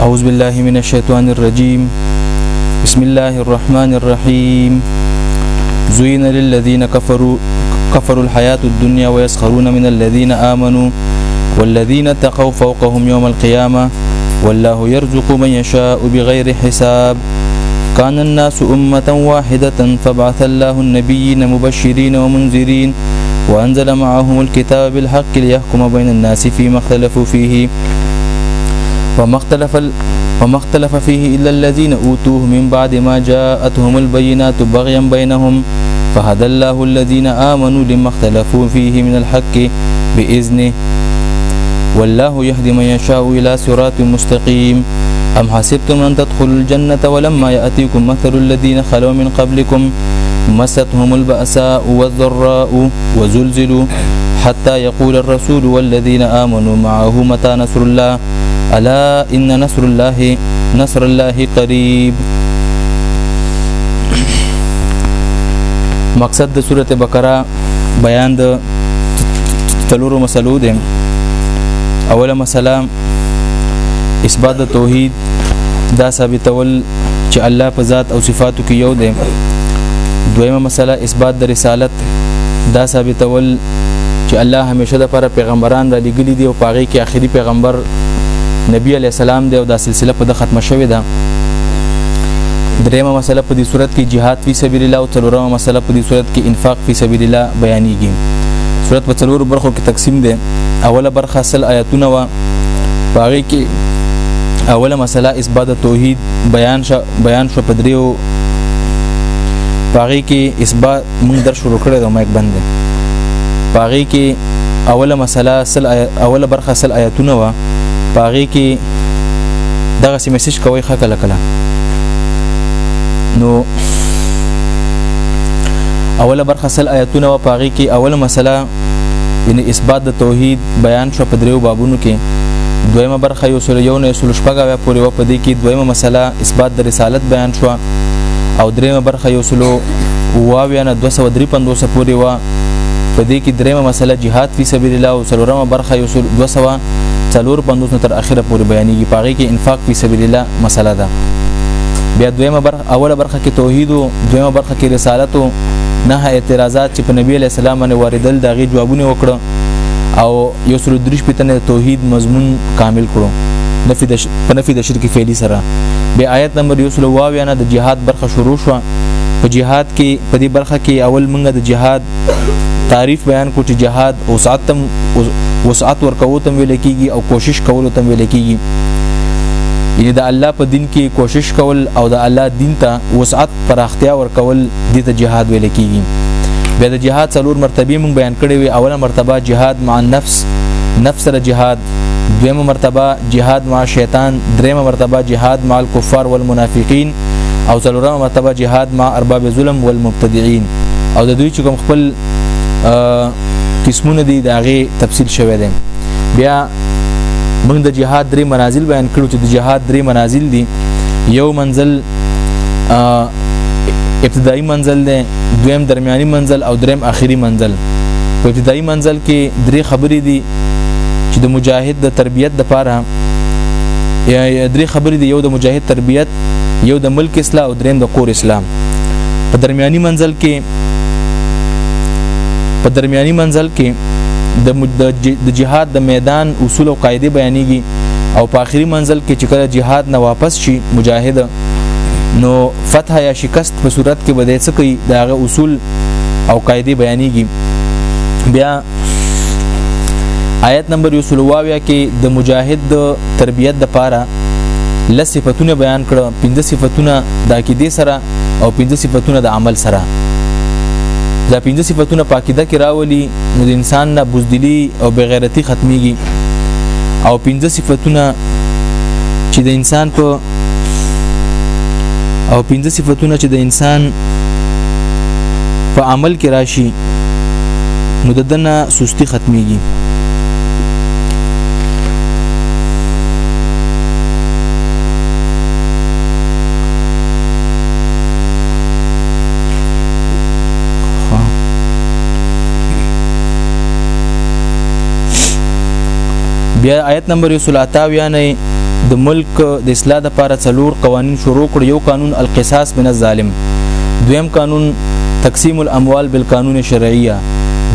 أعوذ بالله من الشيطان الرجيم بسم الله الرحمن الرحيم زين للذين كفروا كفروا الحياة الدنيا ويسخرون من الذين آمنوا والذين اتقوا فوقهم يوم القيامة والله يرزق من يشاء بغير حساب كان الناس أمة واحدة فبعث الله النبيين مبشرين ومنذرين وأنزل معهم الكتاب بالحق ليحكم بين الناس فيما اختلفوا فيه وما اختلف ال... وما اختلف فيه إلا الذين أوتوه من بعد ما جاءتهم البينات بغيا بينهم فهدى الله الذين آمنوا لما اختلفوا فيه من الحق بإذنه والله يهدي من يشاء إلى صراط مستقيم أم حسبتم أن تدخلوا الجنة ولما يأتيكم مثل الذين خلوا من قبلكم مستهم البأساء والضراء وزلزلوا حتى يقول الرسول والذين آمنوا معه متى نصر الله الا ان نصر الله نصر الله قریب مقصد د سوره بقره بیان د تلورو مسلو دي اوله مسله اثبات د توحید دا ثابتول چې الله په ذات او صفاتو کې یو دی دویمه مسله اثبات د رسالت دا ثابتول چې الله همیشه د پر پیغمبران را لګلی دی او پاغي کې آخري پیغمبر نبی علی السلام دی او دا سلسله په د ختمه شوې ده دریمه مسله په دې صورت کې jihad فی سبیل الله او څلورمه مسله په دې صورت کې انفاق فی سبیل الله بیانېږي صورت په څلورو برخو کې تقسیم ده اوله برخه سل آیاتونه و پاره کې اوله مسله اثبات توحید بیان شو بیان شو پدریو پاره کې اثبات موږ در شروع کړی دا مایک بند پاره کې اوله مسله سل اوله برخه سل آیاتونه وا پاره کې دغه سي میسج کوي خه کله کله نو اوله برخه سل آیاتونه وا پاره کې اوله مسله یعنی اثبات د توحید بیان شو په دریو بابونو کې دویمه برخه یو سل یو نه سل شپږه بیا پورې و په دې کې دویمه مسله اثبات د رسالت بیان شو او دریمه برخه یو سل واویا نه 253 پورې و په دې کې دریمه مسله جهاد فی سبیل الله او څلورمه برخه یو سل 250 تر اخره پورې بیانېږي پاږي کې انفاق فی سبیل الله مسله ده بیا دویمه برخه اوله برخه کې توحید او دویمه برخه کې رسالت او نه اعتراضات چې په نبی علی السلام باندې واردل دا غي جوابونه وکړه او یو سل درش پتنه توحید مضمون کامل کړو نفي د په نفي د شرک فعلی سره به آیت نمبر یو سل واو نه د جهاد برخه شروع شو په جهاد کې په دې برخه کې اول منګه د جهاد تعریف بیان کو چې جهاد وسعت تم وسعت ورکوو تم ویل کیږي او کوشش کولو تم ویل کیږي یعنی د الله په دین کې کوشش کول او د الله دین ته وسعت پراختیا ورکول د ته جهاد ویل کیږي بیا د جهاد څلور مرتبه مونږ بیان کړې وي اوله مرتبه جهاد مع النفس نفس سره جهاد دویمه مرتبه جهاد مع شیطان دریمه مرتبه جهاد مع الكفار والمنافقین او څلورمه مرتبه جهاد مع ارباب ظلم والمبتدعين او د دوی چې کوم خپل قسمونه دي د هغه تفصیل شوی دی بیا موږ د جهاد درې منازل بیان کړو چې د جهاد درې منازل دي یو منزل ابتدایي منزل دی دویم درمیاني منزل او دریم آخري منزل په ابتدایي منزل کې درې خبرې دي چې د مجاهد د تربیت لپاره یا درې خبرې دی یو د مجاهد تربیت یو د ملک اصلاح او دریم د کور اسلام په درمیاني منزل کې په درمیاني منزل کې د د جهاد د میدان اصول او قاعده بیانېږي او په آخري منزل کې چې کله جهاد نه واپس شي مجاهد نو فتح یا شکست په صورت کې بده څه کوي داغه اصول او قاعده بیانېږي بیا آیت نمبر یو سلواویا کې د مجاهد د تربیت د پاره لس صفاتونه بیان کړه پنځه صفاتونه د عقیده سره او پنځه صفاتونه د عمل سره دا پنځه صفاتونه په عقیده کې راولي نو د انسان نه بوزدلی او بغیرتی ختميږي او پنځه صفاتونه چې د انسان په او پنځه صفاتونه چې د انسان په عمل کې راشي نو د دنه سستی ختميږي بیا آیت نمبر 128 نه د ملک د اصلاح لپاره څلور قوانين شروع کړ یو قانون القصاص من الظالم دویم قانون تقسیم الاموال بالقانون الشرعیه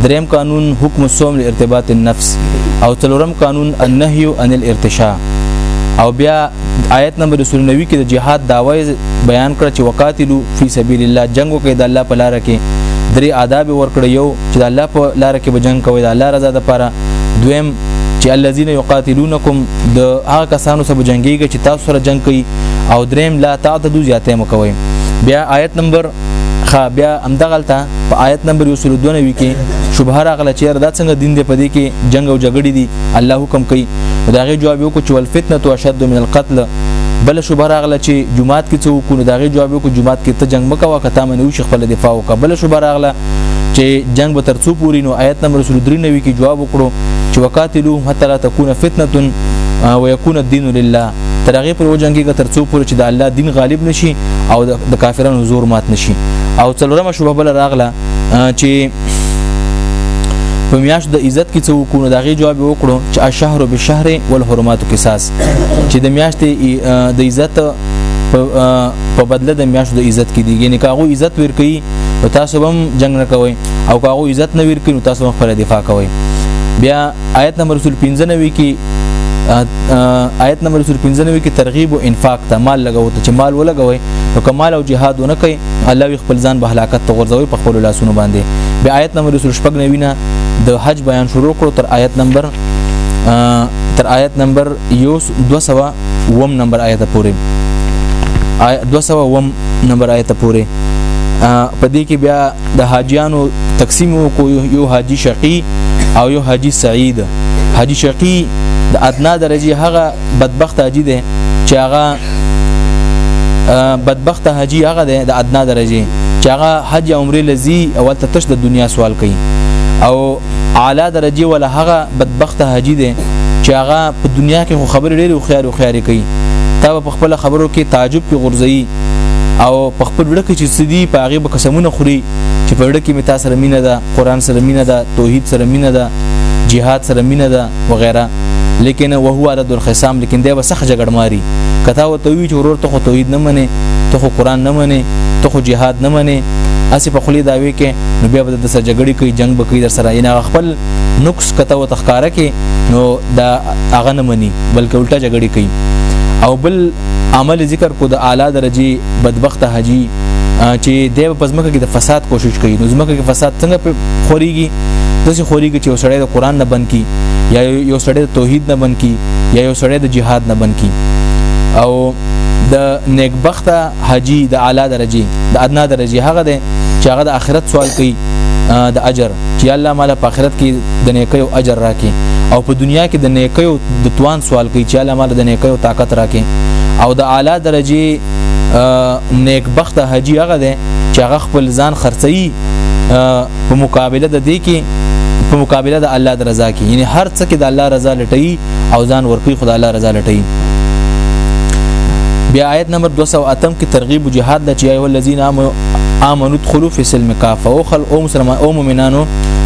دریم قانون حکم الصوم لارتباط النفس او څلورم قانون النهي عن الارتشاء او بیا آیت نمبر 29 کې د جهاد داوی بیان کړ چې وقاتلو فی سبیل الله جنگ وکړي د الله په لار کې درې آداب ورکړ یو چې د الله په لار کې به جنگ کوي د الله رضا لپاره دویم چې الذين يقاتلونكم د هغه کسانو سره جنگيږي چې تاسو سره جنگ کوي او دریم لا تعتدوا زیاته مکوي بیا آیت نمبر خا بیا امدغلتا په آیت نمبر 192 کې شبهه راغله چې دا څنګه دین دی په دې کې جنگ او جګړې دي الله حکم کوي دا غي جواب وکړو چې والفتنه تو اشد من القتل بل شوبه راغله چې جمعات کې څو کو نه داغه جواب کو جمعات کې ته جنگ مکوا کته منو شي خپل دفاع وکړه بل شوبه راغله چې جنگ به تر څو پوري نو آیت نمبر 93 کې جواب وکړو چې وقاتلوهم حتى لا تكون فتنه ويكون الدين لله تر هغه پر وجنګي تر څو پوري چې د الله دین غالب نشي او د کافرانو زور مات نشي او څلورمه شوبه بل راغله چې په میاش د عزت کې څو کو دا غي جواب وکړو چې الشهر بالشهر والحرمات قصاص چې د میاش د عزت په بدله د میاشتو د عزت کې دي یعنی کاغو عزت ور کوي نو تاسو هم جنگ نه کوئ او که هغه عزت نه ورکړي نو تاسو هم خپل دفاع کوئ بیا آیت نمبر 95 کې آیت نمبر 95 کې ترغیب او انفاق ته مال لګاو ته چې مال ولګوي نو کمال او جهاد نه کوي الله وی خپل ځان به هلاکت ته غورځوي په خپل لاسونو باندې بیا آیت نمبر 95 نه د حج بیان شروع کړو تر آیت نمبر تر آیت نمبر 200 وم نمبر آیت پورې 200 وم نمبر آیت پورې په دې کې بیا د حاجیانو تقسیم کو یو حاجی شقی او یو حاجی سعید حاجی شقی د ادنا درجه هغه بدبخت حاجی دی چې هغه بدبخت حاجی هغه دی د ادنا درجه چې هغه حج عمره لذي اول ته تش د دنیا سوال کوي او اعلی درجه ولا هغه بدبخت حاجی دی چې هغه په دنیا کې خو خبرې ډېرې خواري خواري کوي تا په خپل خبرو کې تعجب کې غورځي او په خپل وړکه چې سدي په هغه به قسمونه خوري چې په وړکه می تاسو سره مینه ده قران سره مینه ده توحید سره مینه ده جهاد سره مینه ده وغیرہ لیکن وهو رد الخصام لیکن دی وسخ جګړ ماری کته او توی چې ورور ته خو توحید نه منې ته خو قران نه منې ته خو جهاد نه منې اسی په خلی داوي کې نو بیا د سره جګړې کوي جنگ به کوي در سره یې نه خپل نقص کته او تخکاره کې نو دا هغه نه مني بلکې الټا جګړې کوي او بل عمل ذکر کو د اعلی درجه بدبخت حاجی چې د پزمکه کې د فساد کوشش کوي نو زمکه کې فساد څنګه په خوريږي داسې خوريږي چې وسړی د قران نه بند کی یا یو سړی د توحید نه بند کی یا یو سړی د جهاد نه بند کی او د نیکبخته حاجی د اعلی درجه د ادنا درجه هغه ده چې هغه د آخرت سوال کوي د اجر چې الله مال په آخرت کې د نیکي او اجر راکې او په دنیا کې د نیکي او د توان سوال کوي چې الله مال د نیکي او طاقت راکې او د اعلی درجه نیک بخت حاجی هغه ده چې هغه خپل ځان خرڅي په مقابله د دې کې په مقابله د الله د رضا کې یعنی هر څه کې د الله رضا لټي او ځان ورکوي خدای الله رضا لټي بیا آیت نمبر 208 کې ترغیب جهاد د چې ایو الذین آمنو ادخلوا فی السلم کافه او خل او مسلمان او مؤمنانو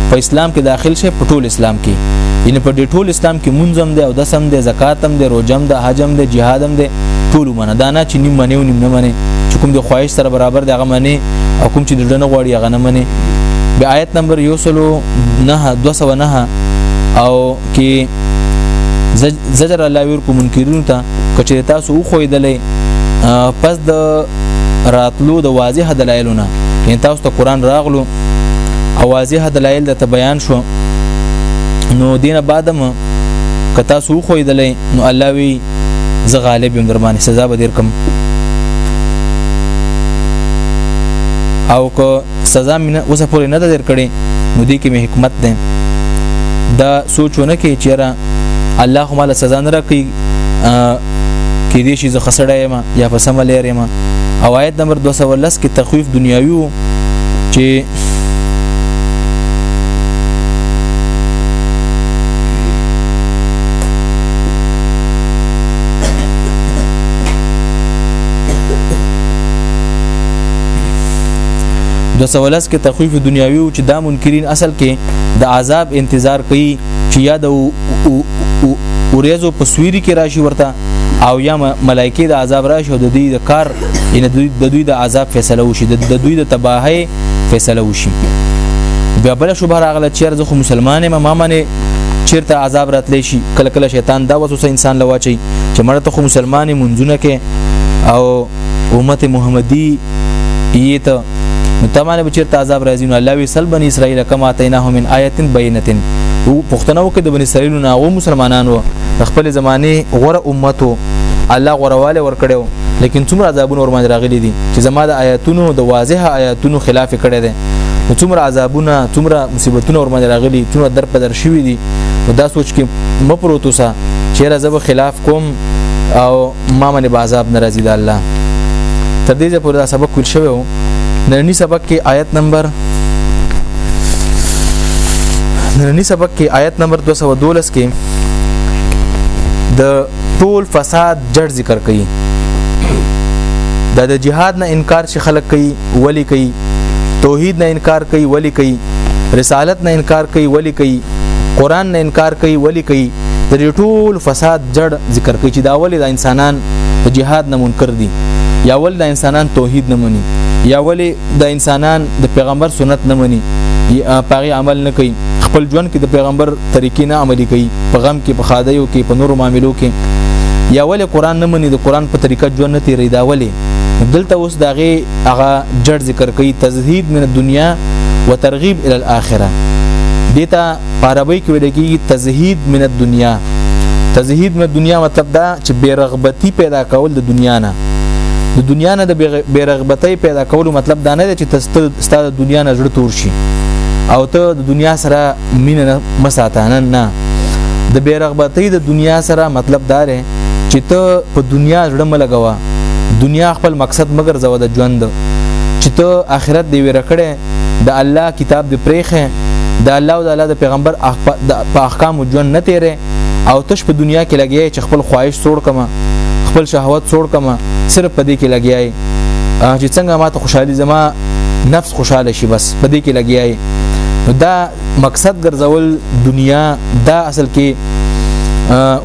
په اسلام کې داخل شي په ټول اسلام کې یعنی په ټول اسلام کې منظم دی او د سم دی زکات هم دی روزم دی حج هم دی جهاد هم دی ټول منه دا نه چې نیم منی او نیم نه منی چې کوم د خواهش سره برابر دی هغه منی او کوم چې د ډنه غواړي هغه نه منی بیا آیت نمبر 209 209 او کې زجر الله ور کو منکرون ته کچې تاسو خو یدلې پس د راتلو د واضح دلایلونه یعنی تاسو ته قران راغلو او واضح دلایل د بیان شو نو دینه بعدم که تاسو خو یدلې نو الله وی زه غالب یم در باندې سزا به درکم او که سزا مې نه اوسه پورې نه ده در کړې نو دې کې مې حکمت ده دا سوچونه کې چیرې الله خو مال سزا نه راکړي کې دې شي زه خسړې ما یا په سم لري ما او آیت نمبر 210 کې تخویف دنیاوی وو چې 210 کې تخویف دنیاوی چې دا منکرین اصل کې د عذاب انتظار کوي چې یا د اوریزو په سویری کې راشي ورته او یا ملایکی د عذاب راشي او د دوی د کار ان د دوی د عذاب فیصله وشي د دوی د تباہی فیصله وشي بیا بل شوبه راغله چې زه مسلمان یم ما منه چیرته عذاب راتلی شي کله کله شیطان دا وسوسه انسان لواچي چې مړه ته خو مسلمانې منځونه کې او امت محمدی یی ته نو تمانه بچیر تعذاب راځي نو الله وی سل بنی اسرائیل کما تیناه من آیت بینتن او پښتنه وکړه د بنی اسرائیل نه او مسلمانانو خپل زمانه غره امتو الله غرواله ور کړو لیکن څومره عذابونه ور باندې راغلي دي چې زما د آیاتونو د واضح آیاتونو خلاف کړي دي نو څومره عذابونه څومره مصیبتونه ور باندې راغلي څومره در په در شوي دي دا سوچ کې مپروتوسه چې راځو خلاف کوم او ما باندې به عذاب ناراضي ده الله تر دې ځې پورې دا سبق کول شوی وو نننی سبق کې آیت نمبر نننی سبق کې آیت نمبر 212 کې د ټول فساد جړ ذکر کړي دا د جهاد نه انکار چې خلک کوي ولی کوي توحید نه انکار کوي ولی کوي رسالت نه انکار کوي ولی کوي قران نه انکار کوي ولی کوي د ټول فساد جړ ذکر کوي چې دا ولې دا انسانان د جهاد نه منکر دي یا ولې دا انسانان توحید نه مني یا ولې دا انسانان د پیغمبر سنت نه مني پاغي عمل نه کوي خپل ژوند کې د پیغمبر طریقې نه عملي کوي په غم کې په خادایو کې په نورو معاملو کې یا ولې قران نه مني د قران په طریقه ژوند نه تیری دا ولې دلته اوس داغه هغه جړ ذکر کوي تزهید من الدنیا وترغیب الی الاخره دیتا په عربی کې ویل کېږي تزهید من الدنیا تزهید من الدنیا مطلب دا چې بیرغبتی پیدا کول د دنیا نه د دنیا نه د بیرغبتی پیدا کول مطلب دا نه دی چې تاسو ستاسو د دنیا نه زړه تور شي او ته د دنیا سره مینه مساته نه نه د بیرغبتی د دنیا سره مطلب دا دی چې ته په دنیا زړه ملګوا دنیا خپل مقصد مګر زو د ژوند چې ته آخرت دی ورکړې د الله کتاب دې پرېخه د الله او د الله د پیغمبر په احکام ژوند نه تیرې او تش په دنیا کې لګیای چې خپل خواهش څوړ کما خپل شهوت څوړ کما صرف په دې کې لګیای چې څنګه ماته خوشحالي زما نفس خوشاله شي بس په دې کې لګیای دا مقصد ګرځول دنیا دا اصل کې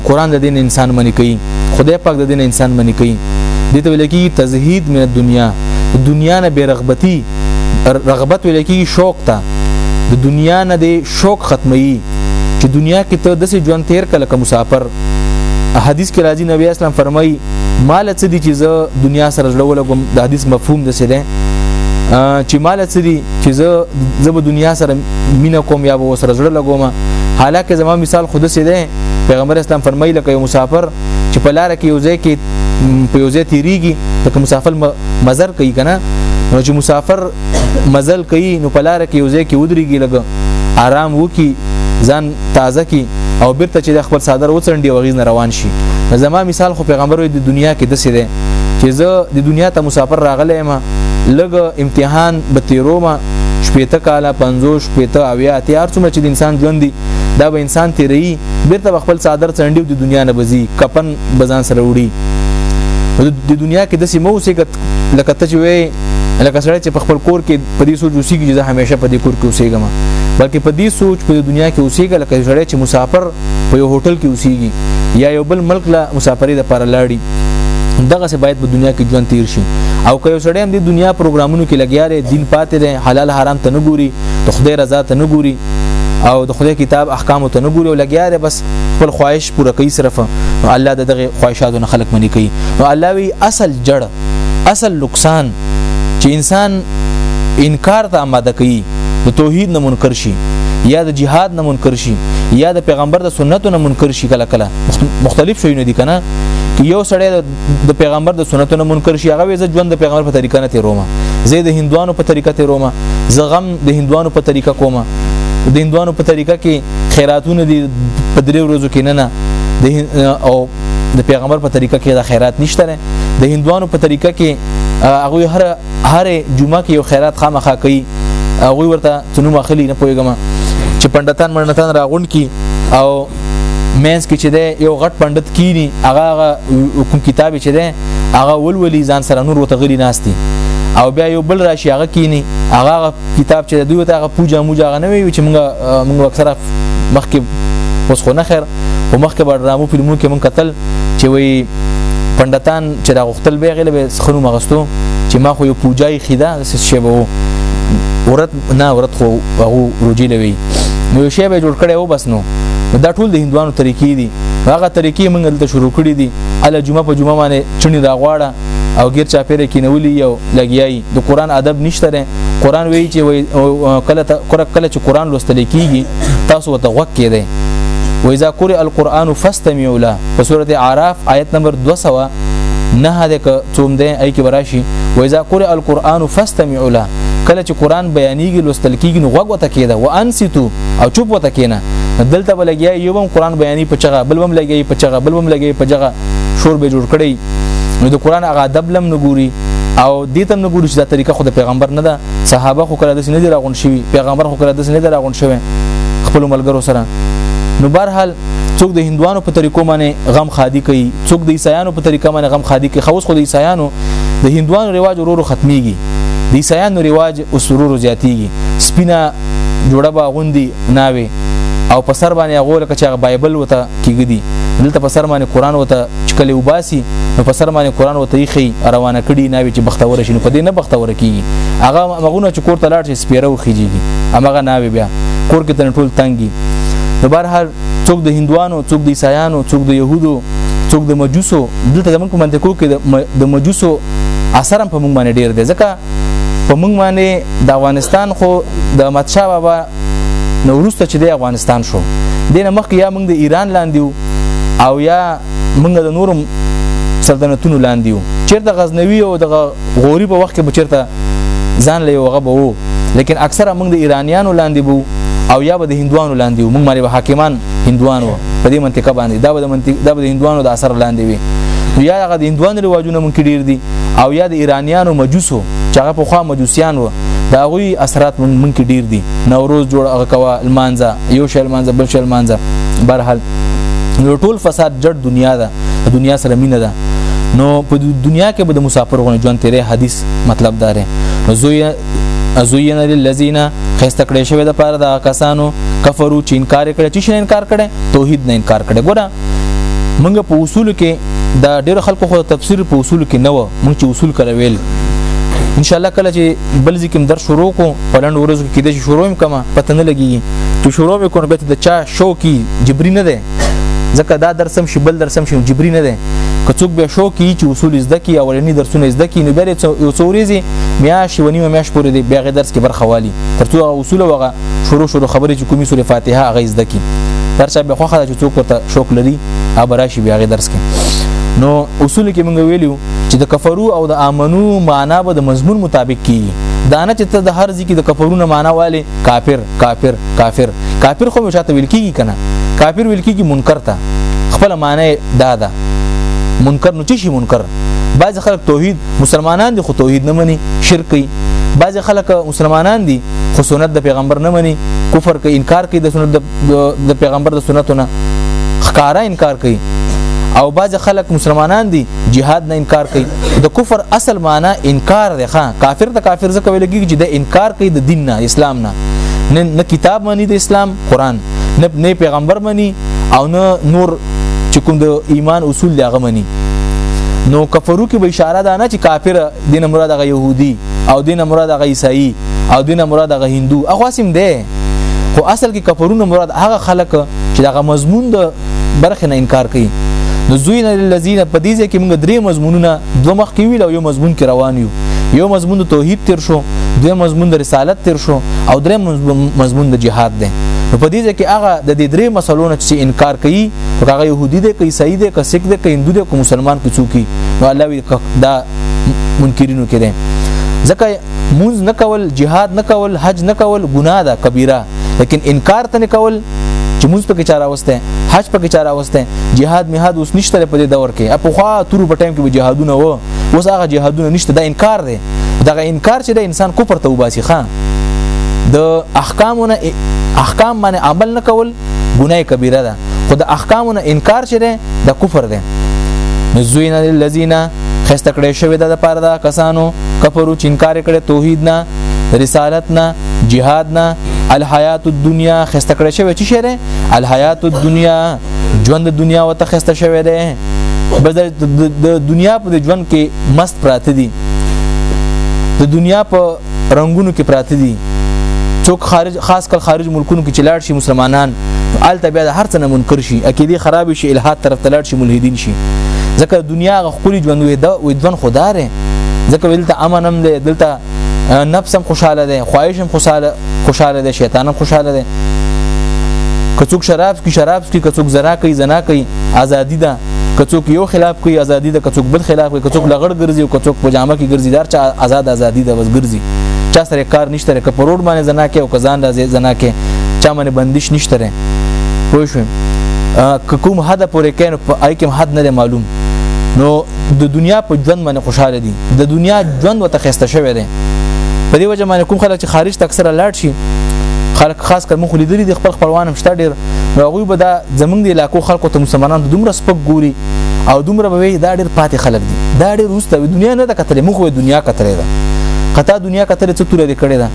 قران د دین انسان منی کوي خدای پاک د دین انسان منی کوي دته ویل کی تزهید من دنیا دنیا نه بیرغبتی رغبت ویل کېږي شوق ته د دنیا نه دی شوق ختمي چې دنیا کې ته دسې ژوند تیر کله کوم مسافر حدیث کې راځي نبی اسلام فرمایي مال څه دي چې زه دنیا سره زړه ولګم د حدیث مفهوم دسې ده چې مال څه دي چې زه زه به دنیا سره مینه کوم یا به سره زړه لګوم حالکه زما مثال خود سي ده پیغمبر اسلام فرمایي لکه یو مسافر چې په لار کې یو ځای کې په یو ځای تیریږي ته مسافر مزر کوي کنه نو چې مسافر مزل کوي نو په لار کې یو ځای کې ودرېږي لګ آرام وکي ځان تازه کی او بیرته چې د خپل صادر وڅنډي او غیز روان شي زما مثال خو پیغمبر د دنیا کې دسې ده چې زه د دنیا ته مسافر راغلی ما لګ امتحان به تیرو ما شپېته کاله 50 شپېته اویا تیار څومره چې د انسان ژوند دی دا به انسان تیری بیرته به خپل څادر څنډي او د دنیا نه بزي کپن بزان سره وړي د دنیا کې د سیمو سیګت لکه ته چې وې لکه سره چې په خپل کور کې په دې سوچ اوسېږي چې زه همیشه په دې کور کې اوسېږم بلکې په دې سوچ په دنیا کې اوسېږي لکه سره چې مسافر په یو هوټل کې اوسېږي یا یو بل ملک له مسافرۍ لپاره لاړي دغه څه باید په دنیا کې ژوند تیر شي او که یو سړی هم د دنیا پروګرامونو کې لګیا دی دین پاتې دی حلال حرام ته نه ګوري د خدای رضا ته نه ګوري او د خدای کتاب احکام ته نه ګوري او لګیا دی بس خپل خواهش پوره کوي صرف نو الله دغه خواهشاتو نه خلق منی کوي نو الله وی اصل جړ اصل نقصان چې انسان انکار ته آماده کوي د توحید نه منکر شي یا د جهاد نه منکر شي یا د پیغمبر د سنتو نه منکر شي کله کله مختلف شوی نه دي کنه یو سړی د پیغمبر د سنتو نه منکر شي هغه زه ژوند د پیغمبر په طریقه نه تیروم زه د هندوانو په طریقه تیروم زه غم د هندوانو په طریقه کوم د هندوانو په طریقه کې خیراتونه دي په درې ورځو کې نه نه د او د پیغمبر په طریقه کې دا خیرات نشته نه د هندوانو په طریقه کې هغه هر هر جمعه کې یو خیرات خامخا کوي هغه ورته تنو مخلي نه پويګم چې پندتان منتان راغون کی او مینس کې چې ده یو غټ پندت کینی هغه کوم کتاب چې ده هغه ولولي ځان سره نور وته غلی ناشتي او بیا یو بل راشي هغه کینی هغه کتاب چې دوی ته هغه پوجا موجا غنه وي چې موږ موږ اکثره مخکې اوس خو نه خیر او مخکې به ډرامو فلمونو کې موږ قتل چې وي پندتان چې دا غختل به غلې به خنو مغستو چې ما خو یو پوجای خیدا سس شی وو ورت نه ورت خو هغه روجي لوي نو یو شی به جوړ کړي او بس نو دا ټول د هندوانو طریقې دي هغه طریقې موږ دلته شروع کړې دي ال جمعه په جمعه باندې چونی راغواړه او غیر چا پیره کینولې یو لګیای د قران ادب نشته ده قران وی چې کله کله کله چې قران لوستل کیږي تاسو ته غوږ کېده و اذا قرئ القران فاستمعوا له په سوره اعراف آیت نمبر 200 نه ده کوم ده ای کې براشي و اذا قرئ القران فاستمعوا له کله چې قران بیانېږي لوستل کېږي نو غوږ وته کېده و انسیتو او چوپ وته کېنه دلته بلګیا یو هم قران بیانې په چغه بل هم لګي په چغه بل هم لګي په چغه شور به جوړ کړي نو د قران هغه ادب لم نګوري او دې تم نګوري چې دا طریقه خود پیغمبر نه ده صحابه خو کله د سینې راغون شوی پیغمبر خو کله د سینې راغون شوی خپل ملګرو سره نو بهرحال څوک د هندوانو په طریقو باندې غم خادي کوي څوک د عیسایانو په طریقه باندې غم خادي کوي خو اوس خو د عیسایانو د هندوانو رواج ورورو ختميږي د عیسایانو رواج او سرور زیاتیږي سپینا جوړه با غوندي ناوي او په سر باندې هغه لکه چې بایبل وته کېږي دلته په سر باندې قران وته چې کله وباسي نو په سر باندې قران وته یې خي روانه کړي ناوي چې بختور شي نو په دې نه بختور کیږي هغه مغونه چې کور ته لاړ شي سپیره وخیږي هغه ناوي بیا کور کې تن ټول تنګي نو بهر هر څوک د هندوانو څوک د عیسایانو څوک د يهودو څوک د مجوسو دلته زمونږ په منطقو کې د مجوسو اثر هم په موږ باندې ډیر دی ځکه په موږ باندې د افغانستان خو د احمد شاه بابا نو وروسته چې د افغانستان شو دینه مخکې یا موږ د ایران لاندې او یا موږ د نورو سلطنتونو لاندې یو چیرته غزنوي او د غوري په وخت کې بچرته ځان له یو غبو لیکن اکثره موږ د ایرانیانو لاندې بو او یا به د هندوانو لاندې موږ باندې حاکمان هندوانو په دې منطقه باندې دا به د منطقه دا به د هندوانو د اثر لاندې وي یا هغه د هندوانو رواجونه مونږ ډیر دي او یا د ایرانیانو مجوسو چې هغه په خوا مجوسیان وو دا غوي اثرات مونږ کې ډیر دي نوروز جوړ هغه کوا المانزا یو شل مانزا بل شل مانزا برحال نو ټول فساد جړ دنیا ده دنیا سره مینه ده نو په دنیا کې به د مسافر غونې ژوند تیرې حدیث مطلب داره نو زوی ازوین للذین خسته کړی شوی د پاره د کسانو کفرو چې انکار کړي چې شنه انکار کړي توحید نه انکار کړي ګوره موږ په اصول کې دا ډېر خلکو خو تفسیر په اصول کې نه و موږ چې اصول کړه ویل ان شاء الله کله چې بل ځکم در شروع کو پلند ورځ کې د شروع هم کما پته نه لګي چې شروع وکړم به د چا شو کې جبري نه ده ځکه دا درس هم شي بل درس هم شي جبري نه دی که څوک به شو کی چې اصول زده کی اولنی درسونه زده کی نو بیا یو څو ورځې میاشت و نیمه میاشت پورې دی بیا غي درس کې برخه والی ترڅو هغه اصول وغه شروع شروع خبرې چې کومي سورې فاتحه هغه زده کی هر څه به خوخه چې څوک ورته شوق لري ابراشي بیا غي درس کې نو اصول کې موږ ویلو چې د کفرو او د امنو معنا به د مضمون مطابق کیږي دانه چې ته د هر ځکه د کفرونو معنا والے کافر کافر کافر کافر خو مشاته ویل کیږي کنه کافر ویل کیږي منکر ته خپل معنی دا ده منکر نو چی منکر بعض خلک توحید مسلمانان دي خو توحید نه مني شرک کوي بعض خلک مسلمانان دي خو سنت د پیغمبر نه مني کفر کوي انکار کوي د سنت د پیغمبر د سنتونه خکارا انکار کوي او بعض خلک مسلمانان دي جهاد نه انکار کوي د کفر اصل معنی انکار دی ښا کافر د کافر ځکه ویل کیږي چې د انکار کوي د دین نه اسلام نه نه کتاب مانی د اسلام قران نه نه پیغمبر مانی او نه نور چې کوم د ایمان اصول دی هغه مانی نو کفرو کې به اشاره ده نه چې کافر دینه مراد غ يهودي او دینه مراد غ عیسائی او دینه مراد غ هندو هغه سم ده خو اصل کې کفرونه مراد هغه خلک چې دغه مضمون د برخه نه انکار کوي نو زوی نه لذین په دې ځکه موږ درې مضمونونه دوه مخ کې ویل او یو مضمون کې روان یو یو مضمون د توحید تیر شو دویم مضمون د رسالت تیر شو او دریم مضمون د جهاد دی نو په دې ځکه هغه د دې درې مسلو نه چې انکار کوي هغه يهودي دی کوي صحیح دی که سیک دی که هندو دی که مسلمان کې څوکي نو الله وی دا منکرینو کې دی ځکه مونږ نه کول جهاد نه کول حج نه کول ګناه ده کبیره لیکن انکار ته نه کول چې مونږ پکې چاره وسته حج پکې چاره وسته جهاد میهاد اوس نشته په دې دور کې په خوا تور په ټایم کې به جهادونه و اوس هغه جهادونه نشته دا انکار دی دغه انکار چې د انسان کوپر ته وباسي خان د احکامونه احکام باندې عمل نه کول ګناه کبیره ده خو د احکامو نه انکار چې ده د کفر ده نزوین للذین خسته کړی شوی ده د پاره ده کسانو کفرو چې انکار کړي توحید نه رسالت نه جهاد نه الحیات الدنیا خسته کړی شوی چې شری الحیات الدنیا ژوند د دنیا وته خسته شوی ده بس د دنیا په ژوند کې مست پراته دي د دنیا په رنگونو کې پراته دي څوک خارج خاص کر خارج ملکونو کې چلاړ شي مسلمانان آلته بیا د هر څه نه منکر شي عقیده خراب شي الحاد طرف تلاړ شي ملحدین شي ځکه دنیا غ خپل ژوند وي دا وي ژوند خداره ځکه ولته امن هم دی دلته نفس هم خوشاله دی خواهش هم خوشاله خوشاله دی شیطان هم خوشاله دی کڅوک شراب کی شراب کی کڅوک زنا کوي زنا کوي ازادي ده کڅوک یو خلاف کوي ازادي د کڅوک بل خلاف کوي کڅوک لغړ ګرځي او کڅوک په جامه کې ګرځي دار چې آزاد ازادي د بس ګرځي چا سره کار نشته که پروړ باندې زنا کې او کزان راځي زنا کې چا باندې بندش نشته پوه شو که کوم حد پورې کین په آی کې حد نه معلوم نو د دنیا په ژوند باندې خوشاله دي د دنیا ژوند وته خسته شوی دی په دې وجه باندې کوم خلک چې خارج ته اکثره لاړ شي خلک خاص کر مخ لیدلې د خپل خپلوان هم شته ډیر نو هغه به دا زمونږ د علاقو خلکو ته مسلمانان دومره سپک ګوري او دومره به وي دا ډېر پاتې خلک دي دا ډېر روسته وي دنیا نه ده کتلې موږ وې دنیا کتلې ده قطا دنیا کتلې څه توره دې کړې ده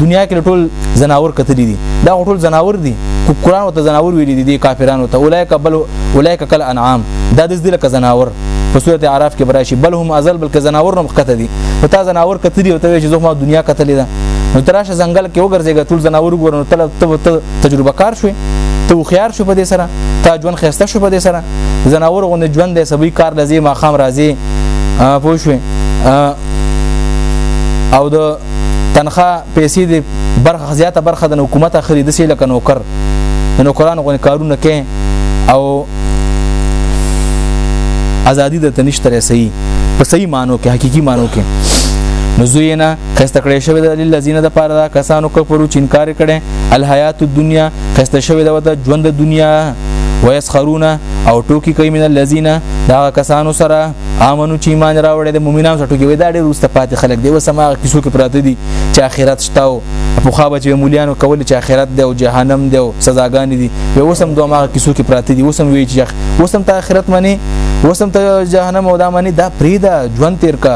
دنیا کې ټول زناور کتلې دي دا ټول زناور دي قرآن ته زناور ویلي دي کافرانو ته اولایک بل اولایک کل انعام دا د دې لکه زناور په سورت عراف کې براشي بل هم ازل بلکې زناور نو مخکته دي په تا زناور کته دي او ته چې زما دنیا کتلې ده نو تراشه ځنګل کې وګرځېږي ټول زناور وګورنو تل ته تجربه کار شوي ته خيار شو په دې سره تا ژوند خسته شو په دې سره زناور غوند ژوند دې سبي کار لذي ما خام راځي پوه شوي او د تنخوا پیسې د برخه زیاته برخه د حکومت اخري د سې لکه نوکر د نوکرانو غو کارونه کوي او ازادي د تنشتره صحیح په صحیح مانو کې حقيقي مانو کې نزوینا خسته کړې شوی د للذین د پاره دا کسانو کفرو چینکار کړي الحیات الدنیا خسته شوی د ژوند د دنیا ويسخرون او ټوکی کوي من الذین دا کسانو سره امنو چې ایمان راوړې د مؤمنانو ټکو کې دا ډېر روسته پاتې خلک دی وسمه کیسو کې پراته دي چې آخرت شته او په خو به چې مولیانو کول چې آخرت دی او جهنم دی او سزاګانې دي به وسم دوه ماغه کیسو کې پراته دي وسم وی چې وسم ته آخرت معنی وسم ته جهنم او دا معنی دا پریدا ژوند تیر کا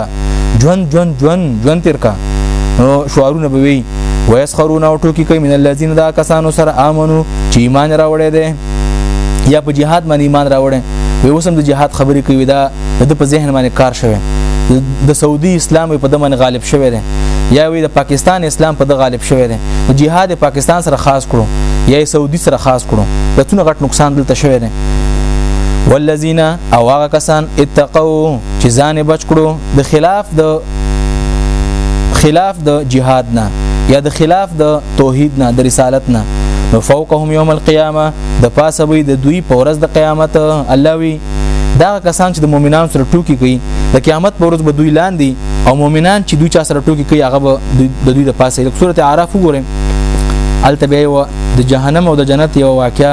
ژوند ژوند ژوند ژوند تیر کا نو شعارونه به وی ويسخرون او ټوکی کوي من الذين دا کسانو سره امنو چې ایمان راوړې دي یا په جهاد باندې ایمان راوړې وي اوسم د جهاد خبرې کوي دا د په ذهن باندې کار شوی د سعودي اسلام په دمن غالب شوی دی یا وی د پاکستان اسلام په د غالب شوی دی جهاد پاکستان سره خاص کړو یا سعودي سره خاص کړو د تونه غټ نقصان دلته شوی دی والذین او هغه کسان اتقوا چې ځان بچ کړو د خلاف د خلاف د جهاد نه یا د خلاف د توحید نه د رسالت نه نو فوقهم یوم القیامه د پاسه وي د دوی په ورځ د قیامت الله وی دا کسان چې د مؤمنانو سره ټوکی کوي د قیامت پر ورځ به دوی لاندې او مؤمنان چې دوی چا سره ټوکی کوي هغه به د دوی د پاسه د سورته اعراف وګورئ الته بیا یو د جهنم او د جنت یو واقعیا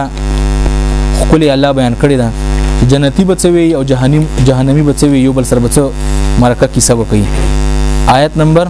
خپل الله بیان کړی دا چې جنتی بچوي او جهنم جهنمی بچوي یو بل سره بچو مرکه کی سبق کوي آیت نمبر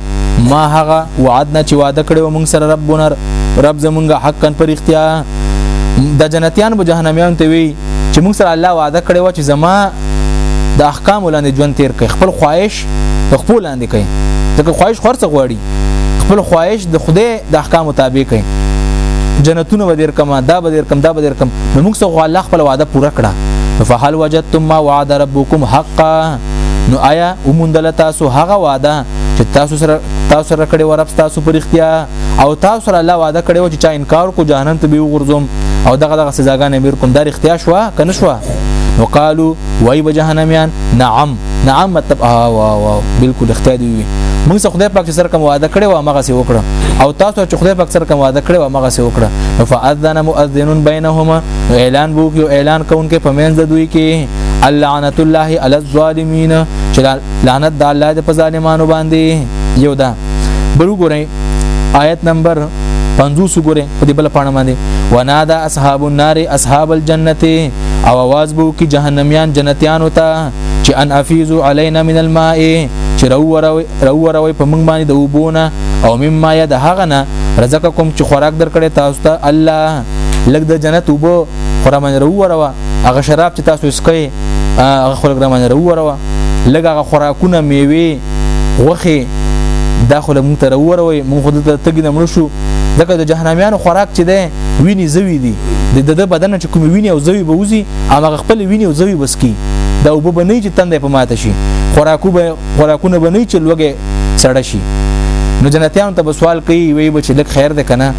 ما هغه وعدنا چې وعده کړو موږ سره ربونه رب زمونږ حقا پر اختیا د جنتیان به جهنميان ته وي چې موږ سره الله وعده کړی و چې زما د احکام لاندې ژوند تیر کړي خپل خواهش د خپل لاندې کوي ځکه خواهش خرڅ غواړي خپل خواهش د خوده د احکام مطابق کوي جنتونه به ډیر کما دا به ډیر کم دا به ډیر کم نو موږ سره الله خپل وعده پوره کړه فهل وجدتم ما وعد ربكم حقا نو آیا ومندل تاسو هغه وعده چې تاسو سره تاسو سره کړي ورب تاسو پر اختیا او تاسو سره الله وعده کړي و چې چا انکار کو جهنم ته به وغورځم او دغه دغه سزاګانې بیر کوم در اختیا شو کنه شو نو قالو وای به جهنميان نعم نعم مطلب اه واه واه بالکل اختیا دی وي موږ څخه خدای پاک سره کوم وعده کړی و مغه سي وکړه او تاسو چې خدای پاک سره کوم وعده کړی و مغه سي وکړه فاذن مؤذن بينهما اعلان بو کیو اعلان کوونکې په منځ دوی کې اللعنت الله علی الظالمین چې لعنت د الله د په ظالمانو باندې یو ده بل وګورئ آیت نمبر 50 وګورئ په دې بل پاڼه باندې ونادا اصحاب النار اصحاب الجنه او आवाज بو کې جهنميان جنتيان وتا چې ان افیزو علینا من الماء چې رووروي رووروي په موږ باندې د وبونه او مما یا د هغه نه رزقکم چې خوراک درکړي تاسو ته الله لګ د جنت وبو خورا من رووروه هغه شراب چې تاسو اسکه هغه خلک را باندې وروه لږ هغه خوراکونه میوه غوخه دا خو موږ ته وروي موږ خو دلته تګ نه مړ شو ځکه د جهنميانو خوراک چې ده ویني زوی دي د د بدن چې کوم ویني او زوی به وزي هغه خپل ویني او زوی بس کی دا وب به نه چې تند په ماته شي خوراکو به خوراکونه به نه چې لوګي سړ شي نو جنتیان ته سوال کوي وی به چې لک خیر ده کنه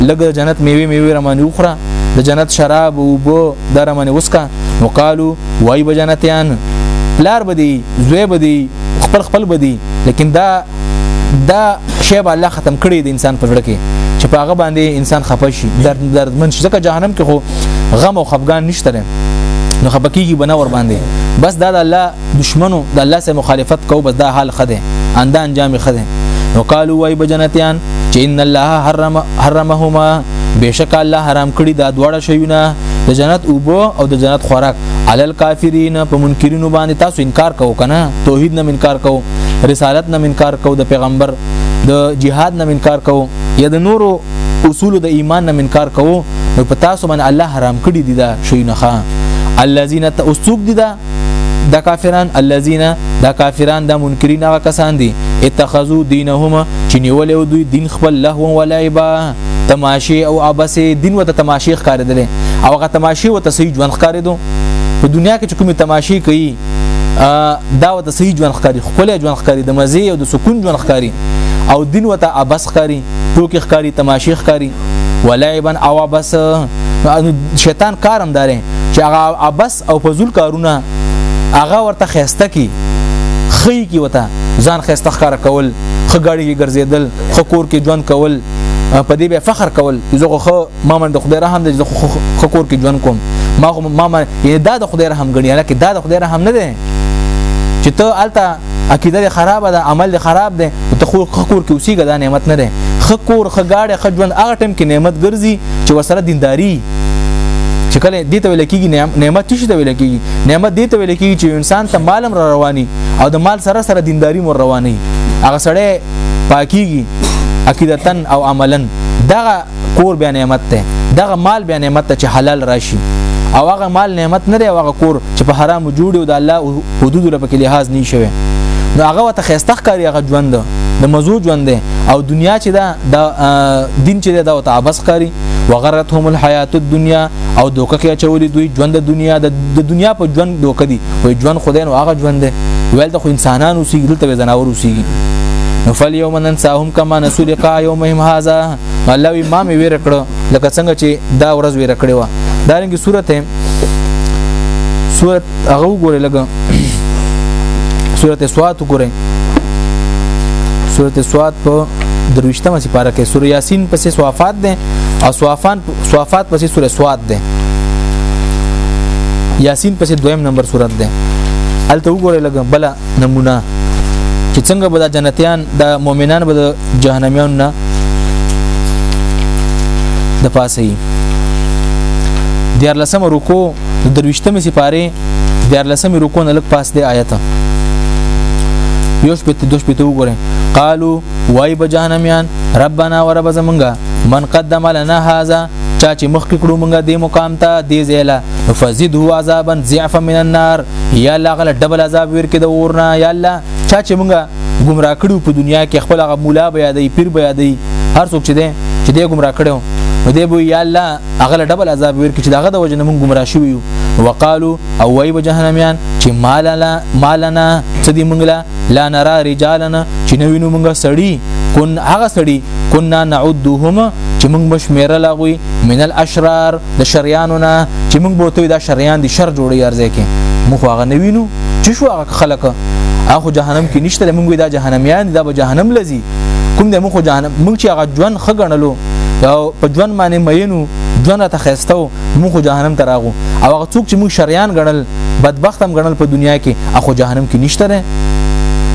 لګ جنت میوه میوه رمانه وخره د جنت شراب او بو در منی وسکا نو قالو وای به جنتیان پلار بدی زوی بدی خپل خپل بدی لیکن دا دا شی به الله ختم کړي د انسان په ورکه چې په هغه باندې انسان خپه شي درد دردمن شي ځکه جهنم کې خو غم او خفګان نشته لري نو خپکیږي بنا ور باندې بس دا د الله دشمنو د الله سره مخالفت کو بس دا حال خده انده انجام خده نو قالو وای بجنتیان چې ان الله حرم حرمهما بشک الله حرام کړی دا دواړه شیونه د جنت اوبو او د جنت خوراک علل کافرین په منکرینو باندې تاسو انکار کوو کنه توحید نه انکار کوو رسالت نه انکار کوو د پیغمبر د جهاد نه انکار کوو یا د نورو اصول د ایمان نه انکار کوو نو په تاسو باندې الله حرام کړی دی دا شیونه ښا الذين تاسو دي دا دا کافران الذين دا کافران دا منکرین هغه کسان دي اتخذو دینهم چې نیولې او دوی دین خپل له و ولایبا تماشې او ابسه دین وته تماشې ښکارېدل او هغه تماشې وته صحیح ژوند ښکارېدو په دنیا کې چې کومه تماشې کوي دا وته صحیح ژوند ښکاری خپل ژوند ښکاری د مزه او د سکون ژوند ښکاری او دین وته ابس ښکاری ټوکی ښکاری تماشې ښکاری ولایبا او ابس شیطان کارم داره چې هغه ابس او فضول کارونه هغه ورته خسته کی خی کی وته ځان خسته ښکار کول خګړی کی ګرځیدل خکور کی ژوند کول په دې به فخر کول زه خو ما من د خدای رحم د خکور کی ژوند کوم ما خو ما من دا د خدای رحم غنی لکه دا د خدای رحم نه دی چې ته الته عقیده خراب ده عمل خراب ده ته خو خکور کی اوسېګه دا نعمت نه ده خکور خګاړه خجوند هغه ټیم کې نعمت ګرځي چې وسره دینداری چې کله دې ته ویل کېږي نعمت چې ته ویل کېږي نعمت دې ته ویل کېږي چې انسان ته مالم را رواني او د مال سره سره دینداری مور رواني هغه سړی پاکيږي عقیدتن او عملا دغه کور بیا نعمت ته دغه مال بیا نعمت ته چې حلال راشي او هغه مال نعمت نه دی هغه کور چې په حرام جوړي او د الله حدود لپاره کې لحاظ نه شوی نو هغه وته خسته ښکاری هغه ژوند د مزو ژوند او دنیا چې دا د دین چې دا او تعبس ښکاری وغرتهم الحیات الدنیا او دوکه کې چولې دوی ژوند د دنیا د دنیا په ژوند دوکه دی وای ژوند خدای نو هغه ژوند دی ویل ته خو انسانانو سي دلته زناور سي نو فل یوم ننساهم کما نسو لقاء یومهم هذا الله وی ما می ویر کړو لکه څنګه چې دا ورځ ویر کړې و دا رنګه سورته سورته هغه وګوره لګا سورته سواد وګوره سورته سواد په درويشتمه سپاره کې سورې یاسین پسې صوافات ده او صوافان صوافات پسې سورې سواد ده یاسین پسې دویم نمبر سورته ده الته وګوره لګا بل نمونه چې څنګه به د جنتیان د مؤمنان به د جهنميان نه د پاسه یې دیار لسم رکو د درويشتمې سپاره د ارلسمې رکو نه لږ پاس دی آیت یوش پته دوش پته وګورئ قالو وای به جهنميان ربنا ورب زمونږه من قدم لنا هذا چا چې مخکې کړو مونږه د مقام ته دې زیله فزيد هو عذابا ضعف من النار یا الله غل ډبل عذاب ورکې د اورنا یا الله چا چې مونږه گمراه کړو په دنیا کې خپل غ مولا به یادې پیر به یادې هر څوک چې دې چې دې گمراه کړو نو دې بو یا الله هغه له ډبل عذاب ورکړي چې داغه د وجه نه مونږ گمراه شو یو وقالو او وای به جهنميان چې مالنا مالنا څه دی مونږ لا لا نرا رجالنا چې نو وینو مونږه سړی کن هغه سړی کنا نعدهم چې مونږ مش میره لاغوي من الاشرار د شریانو نه چې مونږ بوته دا شریان دي شر جوړي ارزه کې مونږ هغه نه وینو چې شو هغه خلک اخو جهنم کې نشته مونږ دا جهنميان دا به جهنم لذي کوم د مخ جهنم موږ چې هغه ژوند خګنلو او په ژوند باندې مینو ژوند ته خسته وو موږ جهنم ته راغو او هغه څوک چې موږ شریان غړل بدبختم غړل په دنیا کې اخو جهنم کې نشته ده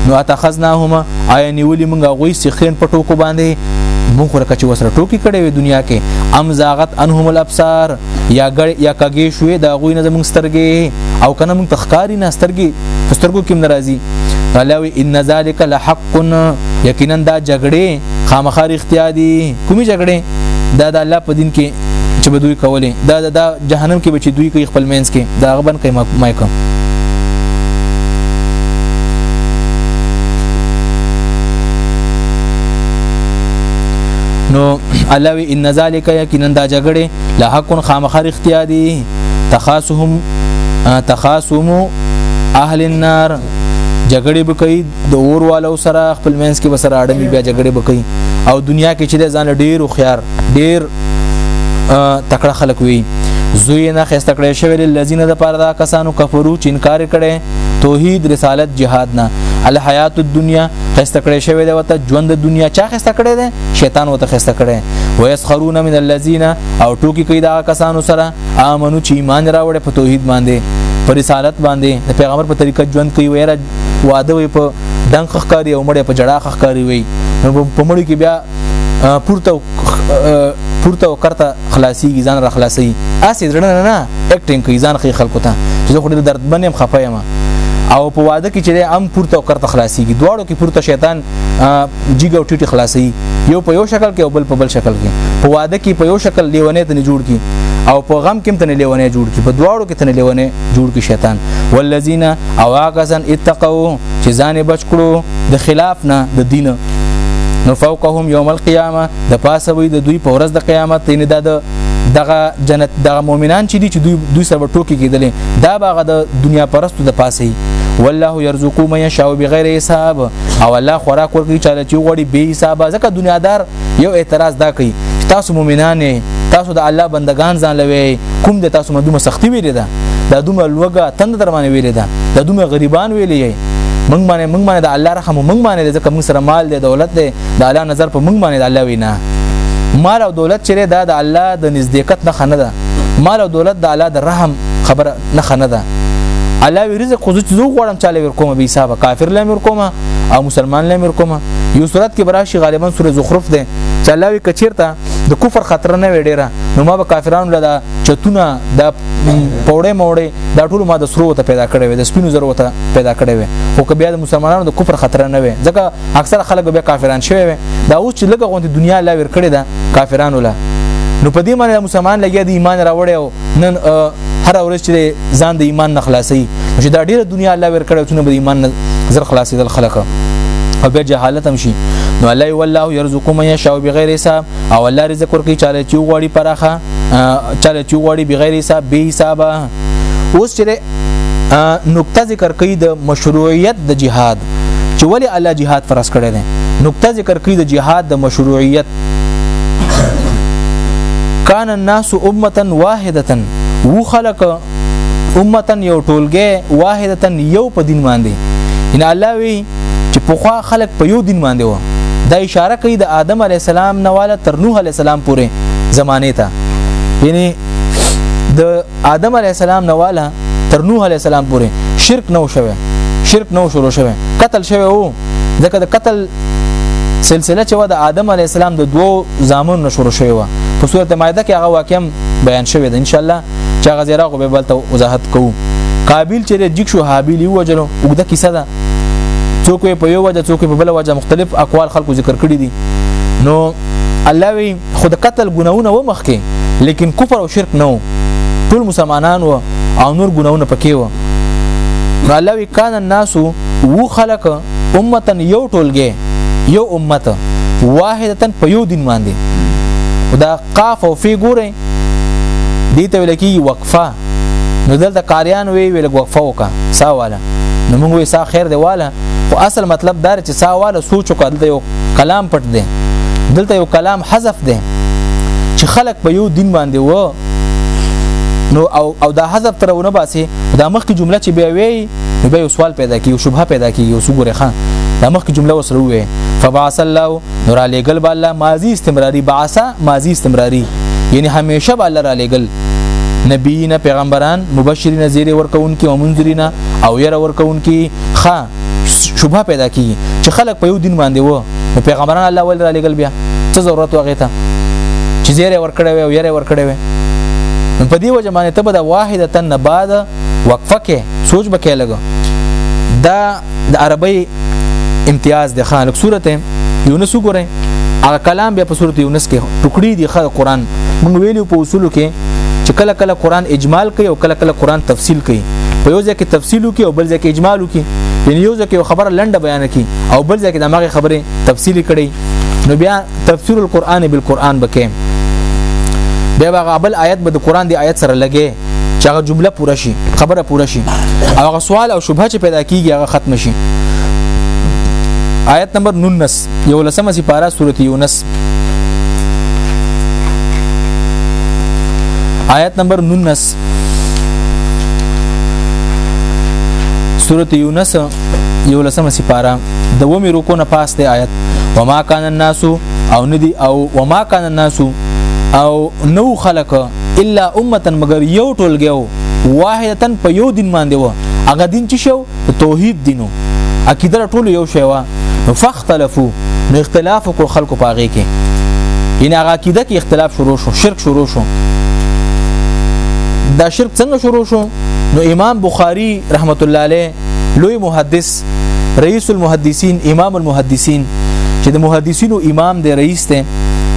نو اتخذناهما آیا نیولی موږ غوي سخین په ټوکو باندې موږ ورکه چې وسره ټوکی کړي وي دنیا کې ام زاغت انهم الابصار یا ګړ یا کګې شوې دا غوي نه زموږ سترګې او کنه موږ تخکاری نه سترګې سترګو کې ناراضي قالو ان ذالک لحق کن یقینا دا جګړې خامخا اختیار دي کومي جګړې دا د الله په دین کې چې به دوی کولې دا د جهنم کې به چې دوی کوي خپل مینس کې دا غبن کوي ما کوم نو الله وی ان ذالک یقینا دا جګړه له حق خامخر اختیاري تخاصهم تخاصم اهل النار جګړه به کوي د اور والو سره خپل منځ کې وسره اړمي بیا جګړه بکوي او دنیا کې چې د ځان ډیر او خيار ډیر تکړه خلک وي زوی نه خسته کړی شوی للذین د پاره دا کسانو کفرو چې انکار کړي توحید رسالت جهاد نه الحیات الدنیا خسته کړی شوی دی وته ژوند د دنیا چا خسته کړی دی شیطان وته خسته کړی و یسخرون من الذین او ټوکی کوي دا کسانو سره امنو چې ایمان راوړي په توحید باندې پر رسالت باندې د پیغمبر په طریقه ژوند کوي ویره واده وي په ډنګ خخکاری او مړې په جړا خخکاری وي نو په مړی کې بیا پورته پورته او کرته خلاصي ځان را خلاصي اسې درنه نه نه اکټینګ کوي ځان خې خلکو ته چې زه خو ډېر دردمن يم خپه يم او په واده کې چې هم پورته او کرته خلاصيږي دواړو کې پورته شیطان جګ او ټیټ خلاصي یو په یو شکل کې او بل په بل شکل کې په واده کې په یو شکل لیونه ته جوړ کی او په غم کې ته لیونه جوړ کی په دواړو کې ته لیونه جوړ کی شیطان والذین اواقسن اتقوا چې ځان بچ کړو د خلاف نه د دین نو فوقهم یوم القیامه د پاسه وي د دوی په ورځ د قیامت یعنی د دغه جنت دغه مؤمنان چې دي چې دوی دوی سره ټوکی کېدلې دا باغ د دنیا پرستو د پاسه والله يرزق من يشاء بغیر حساب او الله خوراک ورکړي چاله چې غوړي به حساب ځکه دنیادار یو اعتراض دا کوي تاسو مؤمنان تاسو د الله بندگان ځان لوي کوم د تاسو مدومه سختی ویلې ده د دومره لوګه تند در باندې ویلې ده د دومره غریبان ویلې موږ باندې موږ باندې د الله رحم موږ باندې ځکه موږ سره مال دی دولت دی د الله نظر په موږ باندې د الله وینا مال او دولت چې دا د الله د نزدېکت نه خنه ده مال او دولت د الله د رحم خبره نه خنه ده الله وی رزق خو چې زه غواړم چاله ور کوم به حساب کافر لم ور کوم او مسلمان لم ور کوم یو صورت کې براشي غالبا سورې زخرف ده چې الله وی کچیرته د کفر خطر نه وړيره نو ما به کافرانو لدا چتونه د پوړې موړې دا ټول ما د سرو ته پیدا کړې وې د سپینو زرو ته پیدا کړې وې خو که بیا د مسلمانانو د کفر خطر نه وې ځکه اکثر خلک به کافران شوی وي دا اوس چې لګه غونډه دنیا لا ور کړی ده کافرانو لا نو په دې معنی مسلمان لګیا دی ایمان راوړی او نن هر ورځ چې ځان د ایمان نه خلاصي چې دا ډیره دنیا الله ور کړی چې نو به ایمان نه زر خلاصي دل خلک او بیا جهالت هم شي نو الله والله يرزق من يشاء بغیر حساب او الله رزق ورکړي چاله چې غوړي پراخه چاله چې غوړي بغیر حساب به حسابه اوس چې نقطه ذکر کوي د مشروعیت د جهاد چې ولی الله جهاد فرض کړی دی نقطه ذکر کوي د جهاد د مشروعیت کان الناس امه واحده و خلق امه یو ټولګه واحده یو په دین باندې ان الله وی چې پوخا خلق په یو دین باندې و دا اشاره کوي د آدم علی السلام نواله تر نوح علی السلام پورې زمانه ته یعنی د آدم علی السلام نواله تر نوح علی السلام پورې شرک نو شوه شرک نو شروع شوه قتل شوه وو ځکه د قتل سلسله چې و د آدم علی السلام د دوو زامن نشور شوی و په صورت مائده کې هغه واقعم بیان شوی دی ان شاء الله چې هغه زیرا غو به بلته وضاحت کوو قابل چې د جګ شو حابیل یو وجلو وګدا کیسه ده څوک په یو وجه څوک په بل وجه مختلف اقوال خلکو ذکر کړی دي نو الله وی خو د قتل ګناونه و مخکې لیکن کفر او شرک نه ټول مسلمانان و او نور ګناونه پکې و نو الله وی کان الناس و خلق امتن یو ټولګه یو امت واحدتن په یو دین باندې خدا قاف او فی ګوره دې ته ویل کی وقفه نو دلته قاریان وی ویل وقفه وکا ساواله نو موږ وې سا خیر دی والا خو اصل مطلب دا چې سا والا سوچ وکړ دلته یو کلام پټ دی دلته یو کلام حذف دی چې خلک په یو دین باندې و نو او او دا حذف تر ونه باسي دا مخکې جمله چې بیا وی نو بیا یو سوال پیدا کی یو شبهه پیدا کی یو سګوره خان دا مخکې جمله وسره وې فبعث الله نو را لېګل به الله ماضی استمراری بعثه ماضی استمراری یعنی همیشه به الله را لېګل نبیین پیغمبران مبشرین زیر ورکونکي او منذرین او ير ورکونکي خا شوبه پیدا کی چې خلک په یو دین باندې وو نو پیغمبران الله ول را لېګل بیا څه ضرورت وغه ته چې زیر ورکړې وي او ير ورکړې وي نو په دې وجه باندې ته به د واحده تن بعد وقفه کې سوچ بکې لګو دا د عربی امتیاز د خان صورت یونس وګورئ هغه کلام بیا په صورت یونس کې ټوکړي دي خل قران موږ ویلو په اصولو کې چې کله کله قران اجمال کوي او کله کله قران تفصیل کوي په یو ځای کې تفصیل کوي او بل ځای کې اجمال کوي یعنی یو ځای کې خبره لنډه بیان کوي او بل ځای کې د ماغه خبره تفصیل کړي نو بیا تفسیر القرآن بالقرآن بکې بیا هغه بل آیت به د قرآن دی آیت سره لګي چې هغه جمله پوره شي خبره پوره شي هغه سوال او شبهه چې پیدا کیږي هغه ختم شي آیت نمبر 19 یو لسمه سي پارا سورته یونس آیت نمبر 19 سورته یونس یو لسمه سي پارا د ومه رکو نه پاس دی آیت وما کان الناس او ندی او وما کان الناس او نو خلق الا امتن مگر یو ټولګه وو واحدتن په یو دین باندې وو هغه دین چې شو توحید دینو عقیده ټول یو شی وو فاختلفو نو اختلاف وکړ خلکو پاغه کې ان هغه عقیده کې اختلاف شروع شو شرک شروع شو دا شرک څنګه شروع شو نو امام بخاری رحمت الله علیه لوی محدث رئیس المحدثین امام المحدثین چې د محدثینو امام دی رئیس دی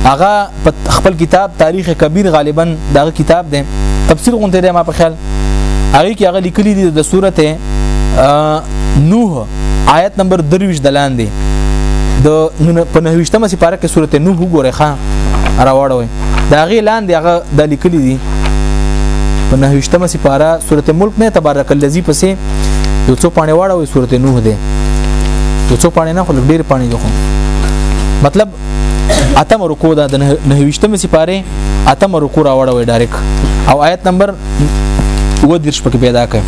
هغه په خپل کتاب تاریخ کبیر غالبا دا کتاب دی تفسیر غونته دی ما په خیال هغه کې هغه لیکلي دي د سورته نوح آیت نمبر 23 دلان دی د په 9مه سپاره کې سورته نوح وګوره ښا راوړوي دا غي لاندې هغه د لیکلي دي په 9مه سپاره سورته ملک نه تبارک الذی پسې یو څو پانی واړوي سورته نوح دی یو څو پانی نه خو ډیر پانی دی خو مطلب اتم رکو دا د 29مه سپاره اتم رکو راوړوي ډایرک او آیت نمبر و درش پکې پیدا کړ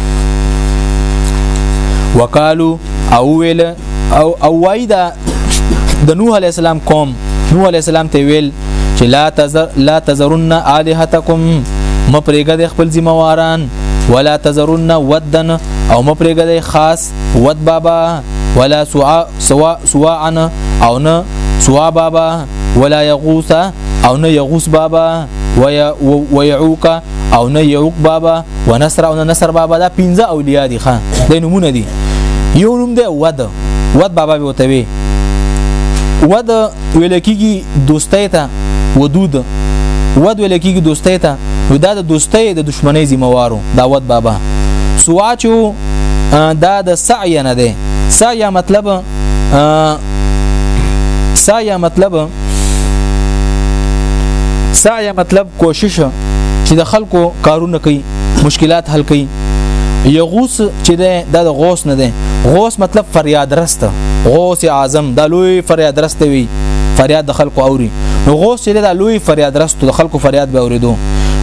وقالو او ویل او او وای دا د نوح علی السلام قوم نوح علی السلام ته ویل چې لا تزر لا تزرن الہتکم مپرېګه د خپل ذمہواران ولا تزرن ودن او مپرېګه د خاص ود بابا ولا سوا سوا سواعن او نه سوا بابا ولا یغوث او نه یغوث بابا ويعوق او نه یعوق بابا ونصر او نه نصر بابا دا پنځه اولیاء دي خان د نمونه دي یو نوم دی ود ود بابا به وتوي ود ویل کیږي دوستۍ ته ودود ود ویل کیږي دوستۍ ته ودا د دوستۍ د دشمنۍ ذمہوارو دا ود بابا سواچو دا د سعی نه ده سعی مطلب سعی مطلب سعی مطلب کوشش چې د خلکو کارونه کوي مشکلات حل کوي یغوس چې ده د غوس نه ده غوس مطلب فریاد رسته غوس اعظم د لوی فریاد رسته وي فریاد د خلکو اوري نو غوس چې د لوی فریاد رسته د خلکو فریاد به اوریدو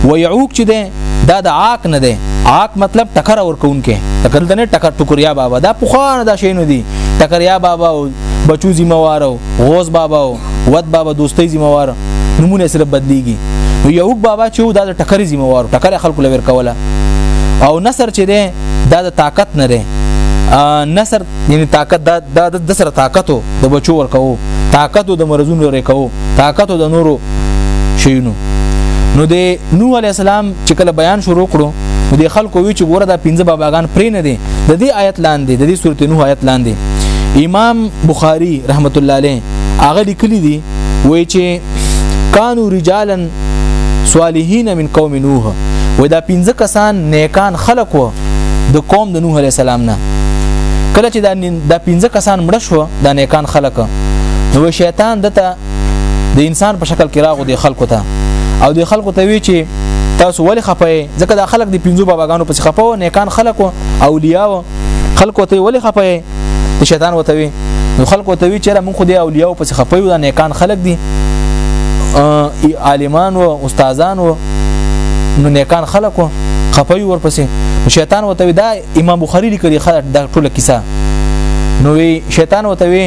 و یعوق چې ده دا د عاق نه دی عاق مطلب ټکر اور کونکي ټکر دنه ټکر ټکریا بابا دا پوخان دا شین دی ټکریا بابا او بچو زموارو غوز بابا او ود بابا دوستي زموار نمونه سره بدلیږي نو یو بابا چې دا د ټکر زموار ټکر خلکو لور کوله او نصر چې دی دا د طاقت نه دی نصر یعنی طاقت دا د دا سره طاقت د بچو ورکو طاقت د مرزونو لري کو طاقت د نورو شینو نو د نوح علی السلام چې کله بیان شروع کړو نو د خلکو وی چې ګوره دا پنځه باباګان پرې نه دي د دې آیت لاندې د دې سورته نوح آیت لاندې امام بخاری رحمت الله علیه هغه لیکلی دی وای چې کانو رجالا صالحین من قوم نوح و دا پنځه کسان نیکان خلق و د قوم د نوح علی السلام نه کله چې دا د پنځه کسان مړ شو د نیکان خلق نو شیطان دته د انسان په شکل کې راغو د خلکو ته او د خلکو ته وی چې تاسو ولې خپه ځکه دا خلک د پنځو باباګانو پس خپه و نیکان خلق او اولیاء خلکو ته ولې خپه ته شیطان وته وي نو خلکو ته وی چیرې مونږ خو د اولیاء په څخه پيو د نیکان خلک دي عالمان او استادان او نو نیکان خلکو خپي ورپسې شیطان وته وی دا امام بخاری لیکلی خلک دا ټوله کیسه نو وی شیطان وته وی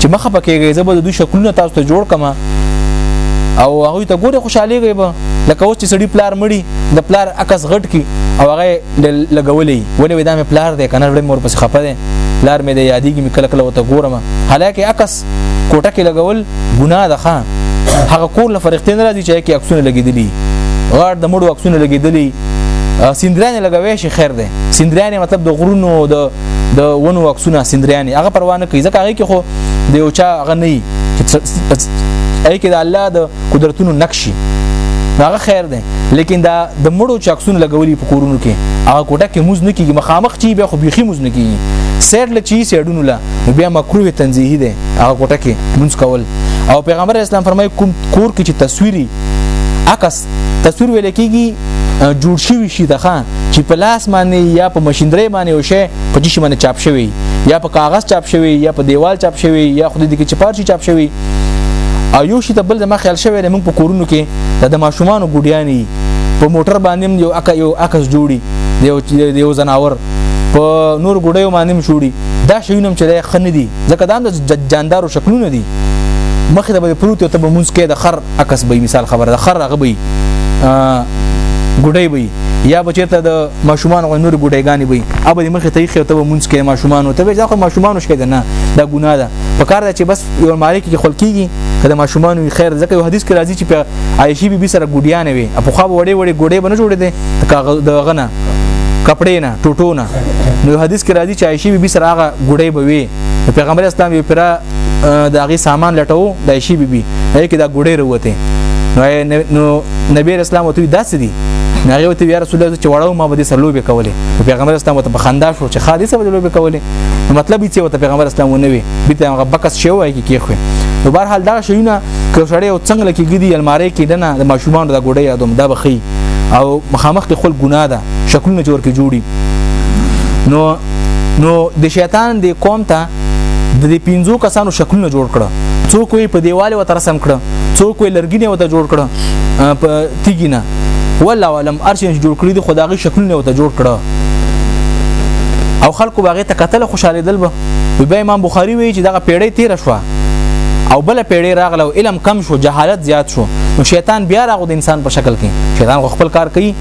چې مخه پکېږي زبر د دوی شکلونه تاسو ته جوړ کما او هغه ته ګوره خوشاله غيبه لکه اوس چې سړی پلار مړی د پلار عکس غټ کی او هغه لګولې ولې ودا مې پلار دې کنه وړې مور پس خپه دې پلار مې دې یادېږي مې کله کله وته ګورم حالکه عکس کوټه کې لګول ګناه ده خان هغه کور له فرښتې نه راځي چې کې عکسونه لګېدلي غاړ د مړو عکسونه لګېدلي سندران لګوي شي خیر ده سندران مطلب د غرونو د د ونو عکسونه سندران هغه پروا نه کوي ځکه هغه کې خو د یو چا هغه نه هغه کې د الله د قدرتونو نقشي هغه خیر ده لیکن دا د مړو چاکسون لګولي په کورونو کې هغه کوټه کې موز نه کیږي مخامخ چی بیا خو بيخي موز نه کیږي سیټ ل چی سیډونو لا بیا مکروه تنزیهی ده هغه کوټه کې موز کول او پیغمبر اسلام فرمایي کوم کور کې چې تصویري عکس تصویر ویل کیږي جوړ شوی شي د خان چې په لاس باندې یا په ماشينري باندې او شي په جشي باندې چاپ شوی یا په کاغذ چاپ شوی یا په دیوال چاپ شوی یا خو دې کې چپار شي چاپ شوی او یو شي ته بل د ما خیال شوی دی موږ په کورونو کې د ماشومان ګډیانی په موټر باندې یو اکا یو عکس جوړي یو یو زناور په نور ګډیو باندې جوړي دا شیونه چې خنه دي ځکه دا د جاندارو شکلونه دي مخې ته به پروت ته به مونږ کې د خر عکس به مثال خبره د خر هغه به ګډي وي یا به چیرته د ماشومان غو نور ګډيګانی وي اوبه مخې ته یې ته مونږ کې ماشومان ته به ځکه ماشومان شکې نه دا ګناه ده په کار ده چې بس یو مالک کې خپل کیږي کله ماشومان وي خیر ځکه یو حدیث کې راځي چې په عائشې بیبي سره ګډیان وي په خو وړې وړې ګډې بنه جوړې دي کاغذ د غنه کپڑے نه ټوټو نه نو حدیث کې راځي چې عائشې بیبي سره هغه ګډې بوي پیغمبر اسلام یې پر د هغه سامان لټو د عائشې بیبي هغه کې دا ګډې وروته نو نبی اسلام وته داسې دي هغه ته یا رسول الله چې وړو ما به دې سره لوبي کولې پیغمبر اسلام ته په خندا شو چې خالص به لوبي کولې نو مطلب یې چې وته پیغمبر اسلام ونه وي بیت هغه بکس شی وای کی کیخوي نو بهر حال دا شیونه که سړی او څنګه لکه ګدی الماری کې دنه د ماشومان د ګډې یادوم دا بخي او مخامخ ته خپل ګناه ده شکلونه جوړ کې جوړي نو نو د شیطان د قوم ته د دې پینځو کسانو شکلونه جوړ کړه څوک یې په دیواله و ترسم کړه څوک یې لرګینه و ته جوړ کړه په تیګینه والله علم ارشن جوړ کړی د خدای شکلونه و ته جوړ کړه او خلکو باغې ته قتل خوشاله دل به به امام بخاری وی چې دغه پیړۍ تیر شوه او بل پیړې راغله او علم کم شو جهالت زیات شو نو شیطان بیا راغو د انسان په شکل کې شیطان خپل کار کوي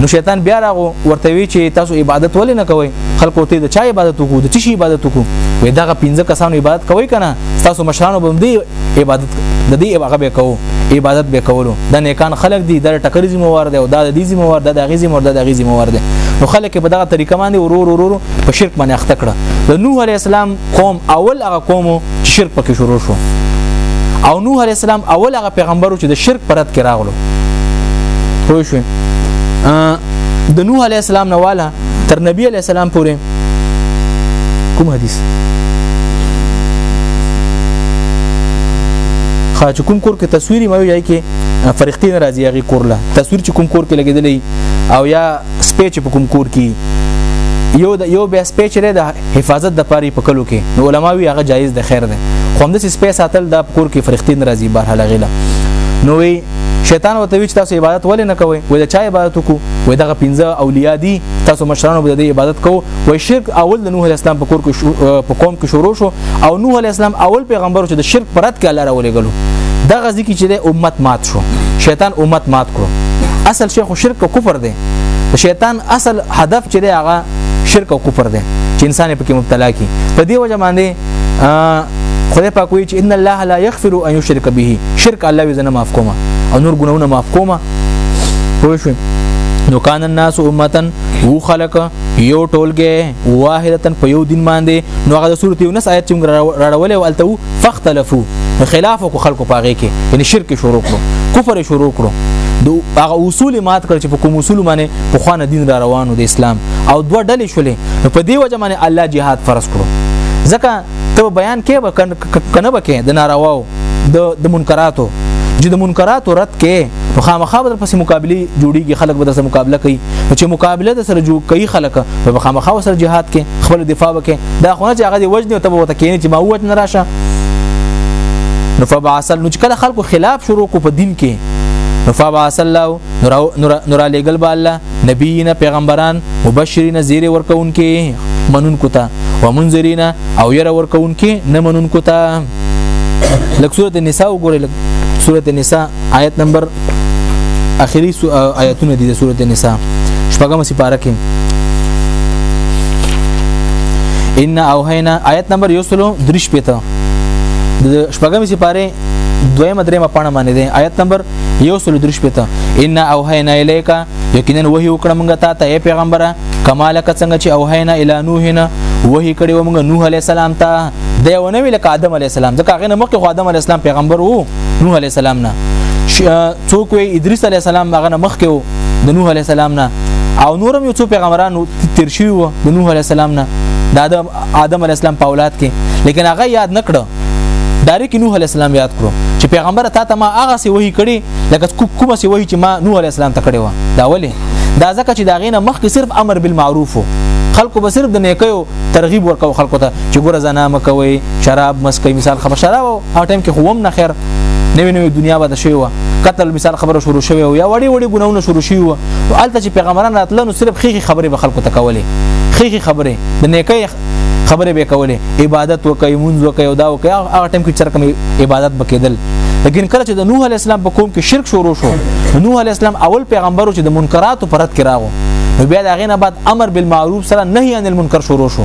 نو شیطان بیا راغو ورته وی چې تاسو عبادت ولې نه کوئ خلکو ته د چا عبادت وکړو د چی عبادت وکړو وې دغه پنځه کسانو عبادت کوي کنه تاسو مشرانو بم دی عبادت د دې هغه به کوو عبادت به کولو د نیکان خلق دي د ټکر ذمہ وار دي او د دې ذمہ وار د دغه ذمہ وار د دغه ذمہ وار دي نو خلک په دغه طریقه باندې ورور ورور په شرک باندې اخته کړه د نوح علی السلام قوم اول هغه قوم چې شرک پکې شروع شو او نوح علی السلام اول هغه پیغمبرو چې د شرک پرد کې راغلو پوه شو د نوح علی السلام نواله تر نبی علی السلام پورې کوم حدیث خا چې کوم کور کې تصویري مې وایي کې فرښتې ناراضي هغه کورلا تصویر چې کوم کور کې لګیدلې او یا سپېچ په کوم کور کې یو د یو بیا سپیچ لري د حفاظت د پاره په کلو کې نو علما وی هغه جایز د خیر ده خو هم د سپیس ساتل د کور کې فرښتې ناراضي بهر لغیله نو وی شیطان ورته وی چې تاسو عبادت ولې نه کوئ وای دا چا عبادت وکړو وای دغه پنځه اولیاء دي تاسو مشرانو به د عبادت کوو وای شرک اول د نوح علی السلام په کور کې په قوم کې شروع شو او نوح علی السلام اول پیغمبر چې د شرک پرد کې الله راولې غلو دغه ځکه چې د امت مات شو شیطان امت مات کړو اصل شیخ شرک او کفر دی شیطان اصل هدف چې دی هغه شرک او کفر دی چې انسان په کې مبتلا کی په دې وجه باندې خدای پاک وایي چې ان الله لا یغفر ان یشرک به شرک الله یې زنه معاف کوما او نور ګناونه معاف کوما پوه شو نو کان الناس امتن وو خلق یو ټولګه واحدتن په یو دین باندې نو هغه د سورته یونس آیت چې موږ راړولې او التو فختلفو خلاف کو خلکو پاغه کې یعنی شرک شروع کړو کفر شروع کړو دو هغه اصول مات کړ چې په کوم اصول باندې په خوانه دین را روانو د اسلام او دوه ډلې شولې نو په دې وجه باندې الله جهاد فرض کړو ځکه ته بیان کې به کنه به کې د نارواو د د منکراتو چې د منکراتو رد کې نو خامخا به پسې مقابله جوړیږي خلک به سره مقابله کوي چې مقابله د سره جوړ کوي خلک به خامخا سره جهاد کې خپل دفاع وکړي دا خو نه چې هغه دی وجنه ته وته کینې چې ما وجه نه راشه نو فبعثل نو چې کله خلکو خلاف شروع کو په دین کې نو فبعث الله نور نور لګل با الله نبیین پیغمبران مبشرین زیر ورکون کې منون کوتا ومنذرین او ير ورکون کې نه منون کوتا لکه سورته نساء وګورئ لکه سورته نساء آیت نمبر اخیری آیتونه دي د سورته نساء شپږم سپاره کې ان اوهینا آیت نمبر یو سلو درش پته د شپږم سپاره دویمه درېمه پاڼه باندې دی آیت نمبر یو سل درش پته ان اوهینا الیک یقینا وحی وکړه مونږ ته ته پیغمبره کمال ک څنګه چې اوهینا الی نوحنا وحی کړي و مونږ نوح علی السلام ته دی ونه ویل ک آدم علی السلام ځکه هغه نه مخکې آدم علی السلام پیغمبر وو نوح علی السلام نه څوک وی ادریس علی السلام هغه نه مخکې وو د نوح علی السلام نه او نورم یو څو پیغمبرانو تیر شوی وو د نوح علی السلام نه د آدم آدم علی السلام په اولاد کې لیکن هغه یاد نکړو ډایرک نوح علی السلام یاد کړو چې پیغمبر تا ته ما هغه سی وਹੀ کړي لکه کومه سی وਹੀ چې ما نوح علی السلام ته کړي و دا ولې دا ځکه چې دا غینه مخکې صرف امر بالمعروف خلکو به صرف د نیکیو ترغیب ورکاو خلکو ته چې ګوره زنا مکوي شراب مسکي مثال خبر شراب او ټایم کې خووم نه خیر نوې نوې دنیا به د شوی و قتل مثال خبره شروع شوی او یا وړي وړي ګناونه شروع شوی و الته چې پیغمبران راتلنو صرف خېخي خبره به خلکو ته کولې خېخي خبره د نیکي خبرې به کولې عبادت وکي مونږ وکي او دا وکي هغه ټیم کې چرکم عبادت بکیدل لیکن کله چې د نوح علی السلام په قوم کې شرک شروع شو نوح علی السلام اول پیغمبر چې د منکراتو پرد کې راغو نو بیا دا غینه بعد امر بالمعروف سره نهی عن المنکر شروع شو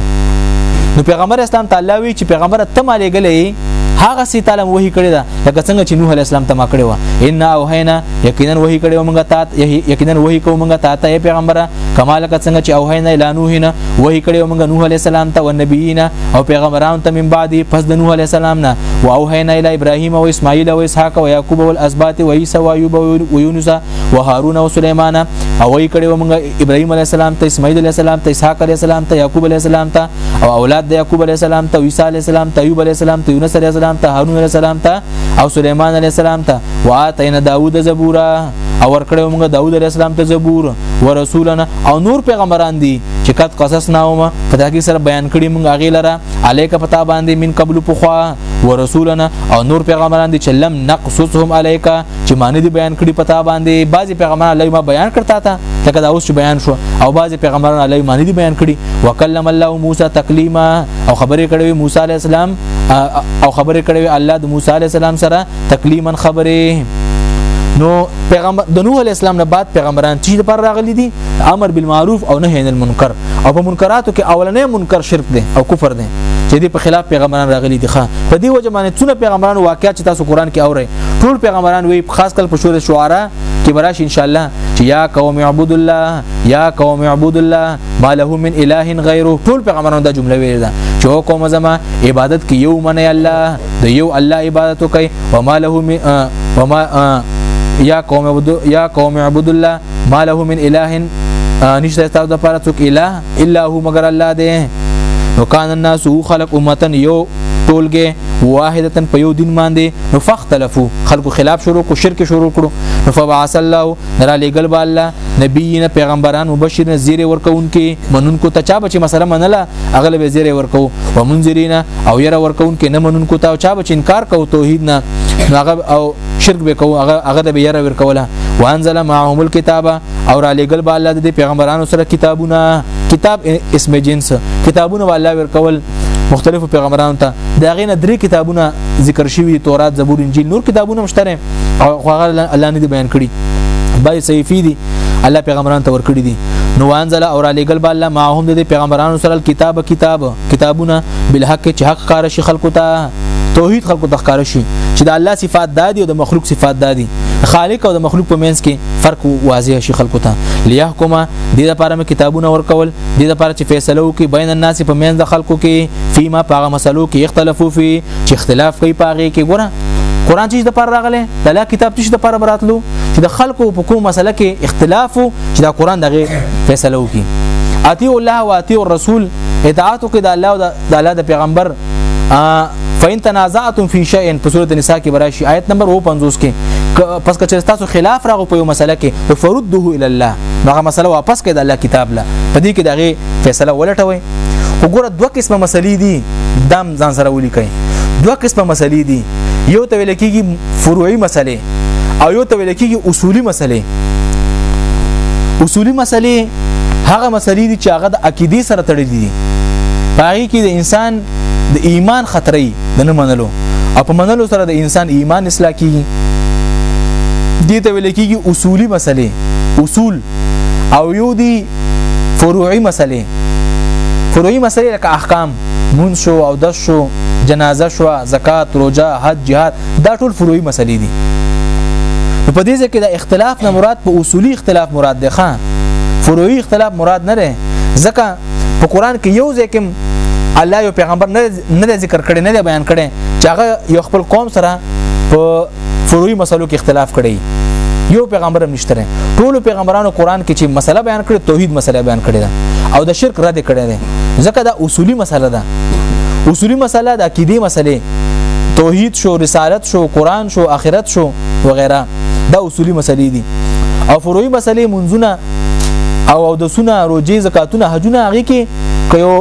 نو پیغمبر اسلام تعالی وی چې پیغمبر ته مالې غلې هغه سي تعالی وਹੀ کړی دا لکه څنګه چې نوح علی السلام ته ما کړی و ان او هینا یقینا وਹੀ کړی و مونږه تا یقینا وਹੀ کو مونږه تا ته پیغمبره کما لکه څنګه چې او هینا الی نوح نه وحی کړي موږ نوح علی السلام ته او نبیینا او پیغمبرانو ته من بعد پس د نوح علی السلام نه او او هینا الی ابراهیم او اسماعیل او اسحاق او یعقوب او الاسباط او عیسی او ایوب او یونس او هارون او سليمان او وحی کړي موږ ابراهیم علی السلام ته اسماعیل علی السلام ته اسحاق علی السلام ته یعقوب علی السلام ته او اولاد د یعقوب علی السلام ته عیسی علی السلام ته ایوب علی السلام ته یونس علی السلام ته هارون علی السلام ته او سليمان علی السلام ته واتینا داوود زبورا او ورکړو موږ داوود علی السلام ته زبور ورسولنا او نور پیغمبران دي چې قد قصص ناوما په تحقیق سره بیان کړي موږ هغه لره الیک پتا باندې من قبل پوخا ورسولنا او نور پیغمبران دي چې لم نقصصهم الیک چې معنی دي بیان کړي پتا باندې بعضي پیغمبران علی ما بیان کړتا تا لکه دا اوس چې بیان شو او بعضي پیغمبران علی معنی دي بیان کړي وکلم الله موسی تکلیما او خبرې کړې موسی علی السلام او خبرې کړې الله د موسی علی السلام سره تکلیما خبره نو پیغمبر د نوح علی السلام نه بعد پیغمبران چې د پر راغلي دي امر بالمعروف او نهي عن المنکر او په منکراتو کې اولنې منکر شرک دی او کفر دی چې د په خلاف پیغمبران راغلي دي ښه په دې وجه باندې څونه پیغمبران واقعیا چې تاسو قران کې اورئ ټول پیغمبران وی خاص کل په شوره شعرا کې براش ان شاء الله چې یا قوم اعبد الله یا قوم اعبد الله ما له من اله غیره ټول پیغمبرانو دا جمله ویل ده چې قوم زما عبادت کې یو منه الله د یو الله عبادت وکي وما له من وما یا قوم عبد یا قوم عبد الله ما له من اله نشته تاسو د پاره څوک اله الا هو مگر الله دی نو کان الناس خلق امتن یو ټولګه واحدتن په یو دین باندې نو فختلفو خلکو خلاف شروع کو شرک شروع کړو نو فبعث الله را لېګل با الله نبیین پیغمبران مبشر نذیر ورکونکي منونکو ته چا بچ مسله منله اغل به زیر ورکو و منذرین او ير ورکونکي نه منونکو ته چا بچ انکار کو توحید نه هغه او شرک به کو هغه هغه د ير ورکوله وانزل معهم الكتاب او را لېګل با الله د پیغمبرانو سره کتابونه کتاب اسم جنس کتابونه والله ورکول مختلفو پیغمبرانو ته دا غینه درې کتابونه ذکر شوی تورات زبور انجیل نور کتابونه مشتره او هغه الله نه دی بیان کړی بای صحیفی دی الله پیغمبران ته ورکړي دي نو انزل او را لګل با الله معهم د پیغمبرانو سره کتاب کتاب کتابونه بالحق چې حق کار شي خلکو ته توحید خلکو ته کار شي چې د الله صفات دادي او د مخلوق صفات دادي خالق او د مخلوق په منځ کې فرق واضح شي خلکو ته ليحكم د دې لپاره مې کتابونه ورکول د دې لپاره چې فیصله وکړي بین الناس په منځ د خلکو کې فيما پاغه مسلو کې اختلافو فی چې اختلاف کوي پاغه کې ګوره قران چې د پر راغله د لا کتاب چې د پر براتلو چې د خلکو په کوم مسله کې اختلاف چې دا قران دغه فیصله وکي اتی الله او اتی الرسول اطاعت کې د الله او د الله د پیغمبر فین تنازعتم فی شیء په سورۃ النساء کې براشي آیت نمبر 50 کې پس کچې تاسو خلاف راغو په یو مسله کې فردوه الی الله هغه مسله واپس کړئ د الله کتاب له په دې کې دغه فیصله ولټوي وګوره دوه قسمه مسلې دي دام ځان سره ولیکئ دوه قسمه مسلې دي یو ته ویل کېږي فروعي مسلې او یو ته ویل کېږي اصولي مسلې اصولي مسلې هغه مسلې دي چې هغه د عقیدې سره تړلې دي پای کې د انسان د ایمان خطرې د نه منلو او په منلو سره د انسان ایمان اصلاح کیږي دي ته ویل کېږي اصولي مسلې اصول او یو دی فروعي مسلې فروعي مسلې لکه احکام مون شو او د شو جنازه شو زکات روزه حج جهاد دا ټول فروعي مسلې دي په دې ځکه د اختلاف نه مراد په اصولي اختلاف مراد دی خان فروعي اختلاف مراد نه دی ځکه په قران کې یو ځکه الله یو پیغمبر نه نه ذکر کړي نه بیان کړي چې هغه یو خپل قوم سره په فروعي مسلو کې اختلاف کړي یو پیغمبر هم نشته ټول پیغمبرانو قران کې چې مسله بیان کړي توحید مسله بیان کړي ده او د شرک رد کړي ده ځکه دا اصولی مسله ده اصولی مسله د عقیده مسله توحید شو رسالت شو قران شو اخرت شو وغیرہ دا اصولی مسلې دي او فروعي مسلې منځونه او د سونه روزي زکاتونه حجونه هغه کې که یو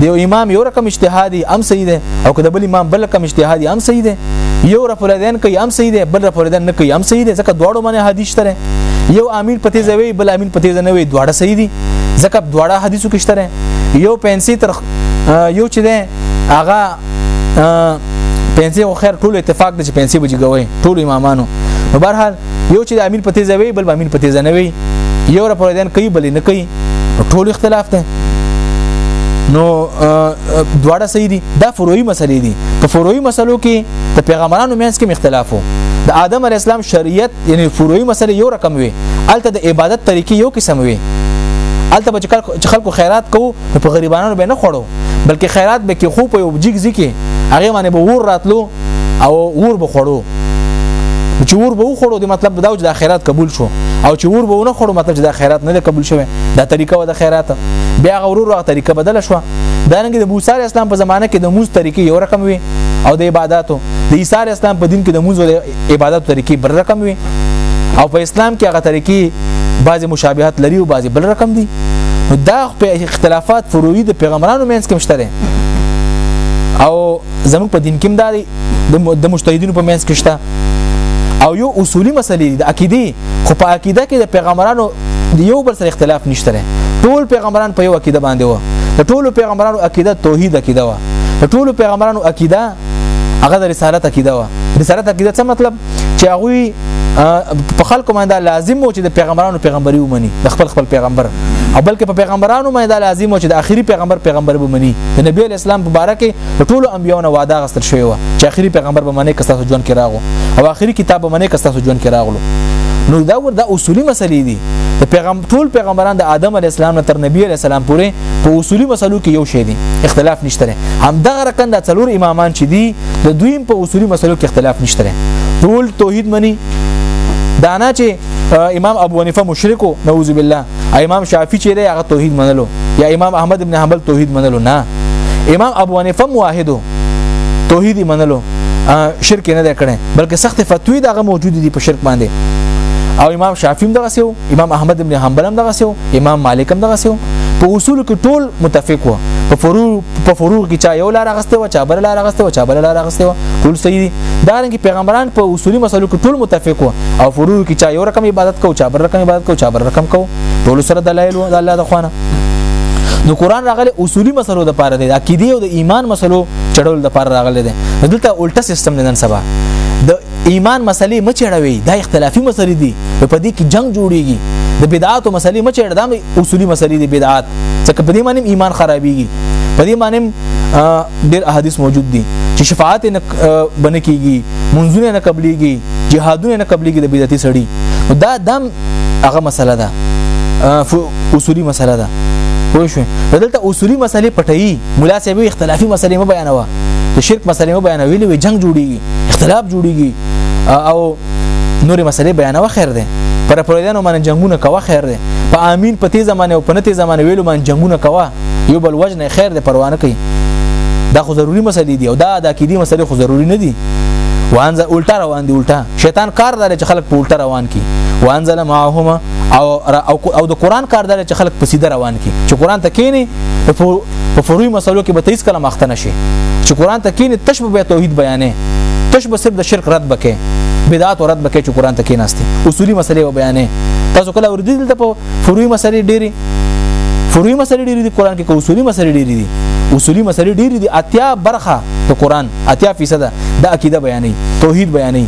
دی یو امام یو رقم اجتهادي هم صحیح دی او که د بل امام بل رقم اجتهادي هم صحیح دی یو رفع الیدین کوي هم صحیح دی بل رفع الیدین نه کوي هم صحیح دی ځکه دواړو باندې حدیث تره یو امیر پته زوی بل امیر پته نه وي دواړه صحیح دي ځکه دواړه حدیثو کې شته یو پنسي تر یو چې دی هغه پنسي خو خیر ټول اتفاق دي چې پنسي بجګوي ټول امامانو نو بهرحال یو چې د امیر په تیزه وي بل به امیر په تیزه نه وي یو را پردان کوي بل نه کوي ټول اختلاف ده نو دواړه صحیح دي دا فروعي مسلې دي په فروعي مسلو کې د پیغمبرانو مینس کې اختلاف وو د آدم علی السلام شریعت یعنی فروعي مسلې یو رقم وي الته د عبادت طریقې یو قسم وي الته به چې خلکو خیرات کوو په غریبانو به نه خوړو بلکې خیرات به کې خو په یو جګ ځکه هغه باندې به ور راتلو او ور به خړو چې ور به وخړو د مطلب دا چې د خیرات قبول شو او چې ور به ونه خړو مطلب چې د خیرات نه قبول شوه دا طریقه و د خیرات بیا غرور وخت طریقه بدل شو دا رنګ د موسی اسلام په زمانه کې د موز طریقې یو رقم وي او د عبادتو د عیسی اسلام په دین کې د موز او د عبادت طریقې بل رقم وي او په اسلام کې هغه طریقې بعضی مشابهت لري او بعضی بل رقم دي دا په اختلافات فروعي د پیغمبرانو مینس کې مشته او زموږ په دین کې دا دی د مجتهدینو په منځ کې شته او یو اصولی مسلې د عقیده خو په عقیده کې د پیغمبرانو د یو بل سره اختلاف نشته ټول پیغمبران په یو عقیده باندې و د ټول پیغمبرانو عقیده توحید عقیده و د ټول پیغمبرانو عقیده هغه د رسالت عقیده و رسالت عقیده څه مطلب چې هغه په خلکو باندې لازم و چې د پیغمبرانو پیغمبري ومني د خپل خپل پیغمبر او بلکې په پیغمبرانو باندې لازم و چې د اخیری پیغمبر پیغمبر ومني د نبی اسلام په باره کې ټول انبیانو وعده غستل شوی و چې اخیری پیغمبر به منې کستا ژوند کې راغو او اخیری کتاب به منې کستا ژوند کې راغلو نو دا ور د اصولي مسلې دي د پیغمبر ټول پیغمبران د آدم علی السلام نه تر نبی علی السلام پورې په اصولي مسلو کې یو شی دي اختلاف نشته هم دغه رقم د څلور امامان چې دي د دویم په اصولي مسلو کې اختلاف نشته ټول توحید مني دانا چې امام ابو حنیفه مشرکو نعوذ بالله امام شافعی چې دی هغه توحید منلو یا امام احمد ابن حنبل توحید منلو نه امام ابو حنیفه موحدو توحید منلو شرک نه دی کړی بلکې سخت فتوی دغه موجود دي په شرک باندې او امام شافعی هم دغه سیو امام احمد ابن حنبل هم دغه سیو امام مالک هم دغه سیو په اصول کې ټول متفق وو په فروع په فروع کې چا یو لار غسته و چا بل لار غسته و چا بل لار غسته و ټول صحیح دي دا رنګ پیغمبران په اصولي مسلو کې ټول متفق وو او فروع کې چا یو رقم عبادت کو چا بل رقم عبادت کو چا بل رقم کو ټول سره دلایل و الله د خوانه نو قران راغله اصولي مسلو د پاره دی عقيدي او د ایمان مسلو چړول د پاره راغله دی دلته الټا سیستم نن سبا ایمان مسلې مچړوي دا اختلافي مسلې دي په دې کې جنگ جوړيږي د بدعات او مسلې مچړ دا اصولي مسلې دي بدعات ځکه په دې معنی ایمان خرابيږي په دې معنی ډېر احادیث موجود دي چې شفاعت نه بنه کیږي منځونه نه قبليږي جهادونه نه قبليږي د بدعتي سړي دا دم هغه مسله ده اصولي مسله ده پوه شو دلته اصولي مسلې پټي مولا صاحب اختلافي مسلې مې بیانوه د شرک مسلې مې بیانوي لوي جنگ جوړيږي اختلاف جوړیږي او نورې مسلې بیانوه خیر دی پر پردیانو باندې جنگونه کوه خیر دی په امین په تیزه باندې او په نتیزه باندې ویلو باندې جنگونه کوه یو بل وجه نه خیر دی پروا نه کوي دا خو ضروری مسلې دي او دا د عقیدې مسلې خو ضروری نه دي وانزل الټا روان دي الټا شیطان کار دار چې خلک په الټا روان کی وانزل معهما او او د قران کار دار چې خلک په سیده روان کی چې قران ته کینی په فروي مسلو کې به تیز کلم اخته نشي چې قران ته کینې تشبه به توحید بیانې تشبه صرف د شرک رد بکې بدعات رد بکې چې قران ته کیناسته اصولي مسلې و بیانې تاسو کله ورته دلته په فروي مسلې ډېری فروي مسلې ډېری دي قران کې اصولي مسلې ډېری دي اصولي مسلې ډېری دي اتیا برخه د قران اتیا فیصد د عقیده بیانې توحید بیانې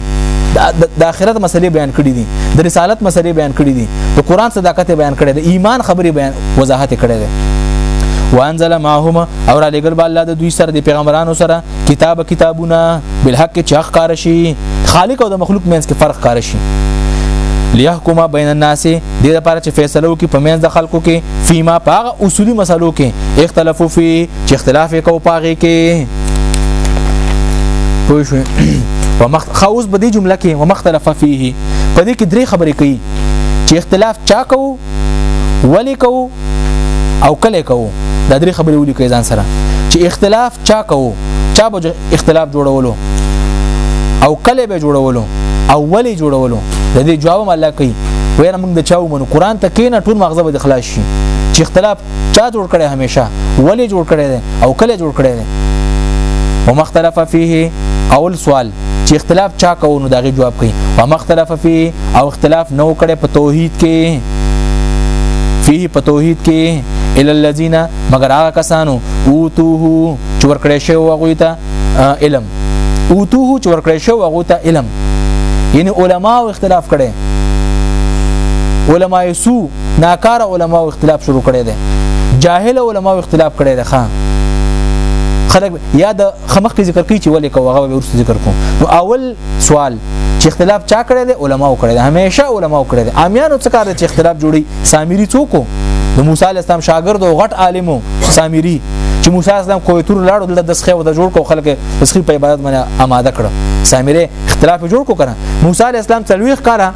د آخرت مسلې بیان کړې دي د رسالت مسلې بیان کړې دي د قران صداقت بیان کړې دي ایمان خبرې بیان وضاحت کړې دي وانزل معهم اور علی ګل الله د دوی سره د پیغمبرانو سره کتاب کتابونه بالحق چخ کار شي خالق او د مخلوق مینس کې فرق کار شي ليحكم بين الناس د لپاره چې فیصله وکړي په منځ د خلکو کې فيما پاغه اصولي مسلو کې اختلافو فيه چې اختلاف یې کو پاغي کې پوه شو ومخ خوس په دې جمله کې ومختلف فيه په دې کې درې خبرې کوي چې اختلاف چا کو ولې کو او کله کو دا درې خبرې ولي کوي ځان سره چې اختلاف چا کو چا به اختلاف جوړولو او کله به جوړولو او ولې جوړولو د دې جواب الله کوي ویره موږ د چاو منو قران ته کینه ټول مغزه به خلاص شي چې اختلاف چا جوړ کړي همیشه ولې جوړ کړي دي او کله جوړ کړي دي ومختلف فيه اول سوال چې اختلاف چا کوو نو دغه جواب کوي ومختلف فيه او اختلاف نو کړي په توحید کې فيه په توحید کې ال الذين مگر هغه کسانو اوتوه چور کړي شو هغه ته علم اوتوه چور کړي شو هغه ته علم یعنی علما او اختلاف کړي علما سو ناکار علما او اختلاف شروع کړي دي جاهل علما او اختلاف کړي دي خان خلک یا د خمخ کې ذکر کوي چې ولې کوه هغه به ورسره ذکر کوم نو اول سوال چې اختلاف چا کړی دی علما کړی دی همیشه علما کړی دی امیانو څه کار چې اختلاف جوړي سامری څوک د موسی علی السلام شاګرد او غټ عالمو سامری چې موسی اسلام کوی تور لاړو دلته د سخه ودا جوړ کو خلک د سخه په عبادت باندې آماده کړ سامری اختلاف جوړ کو کنه موسی علی السلام تلويخ کړه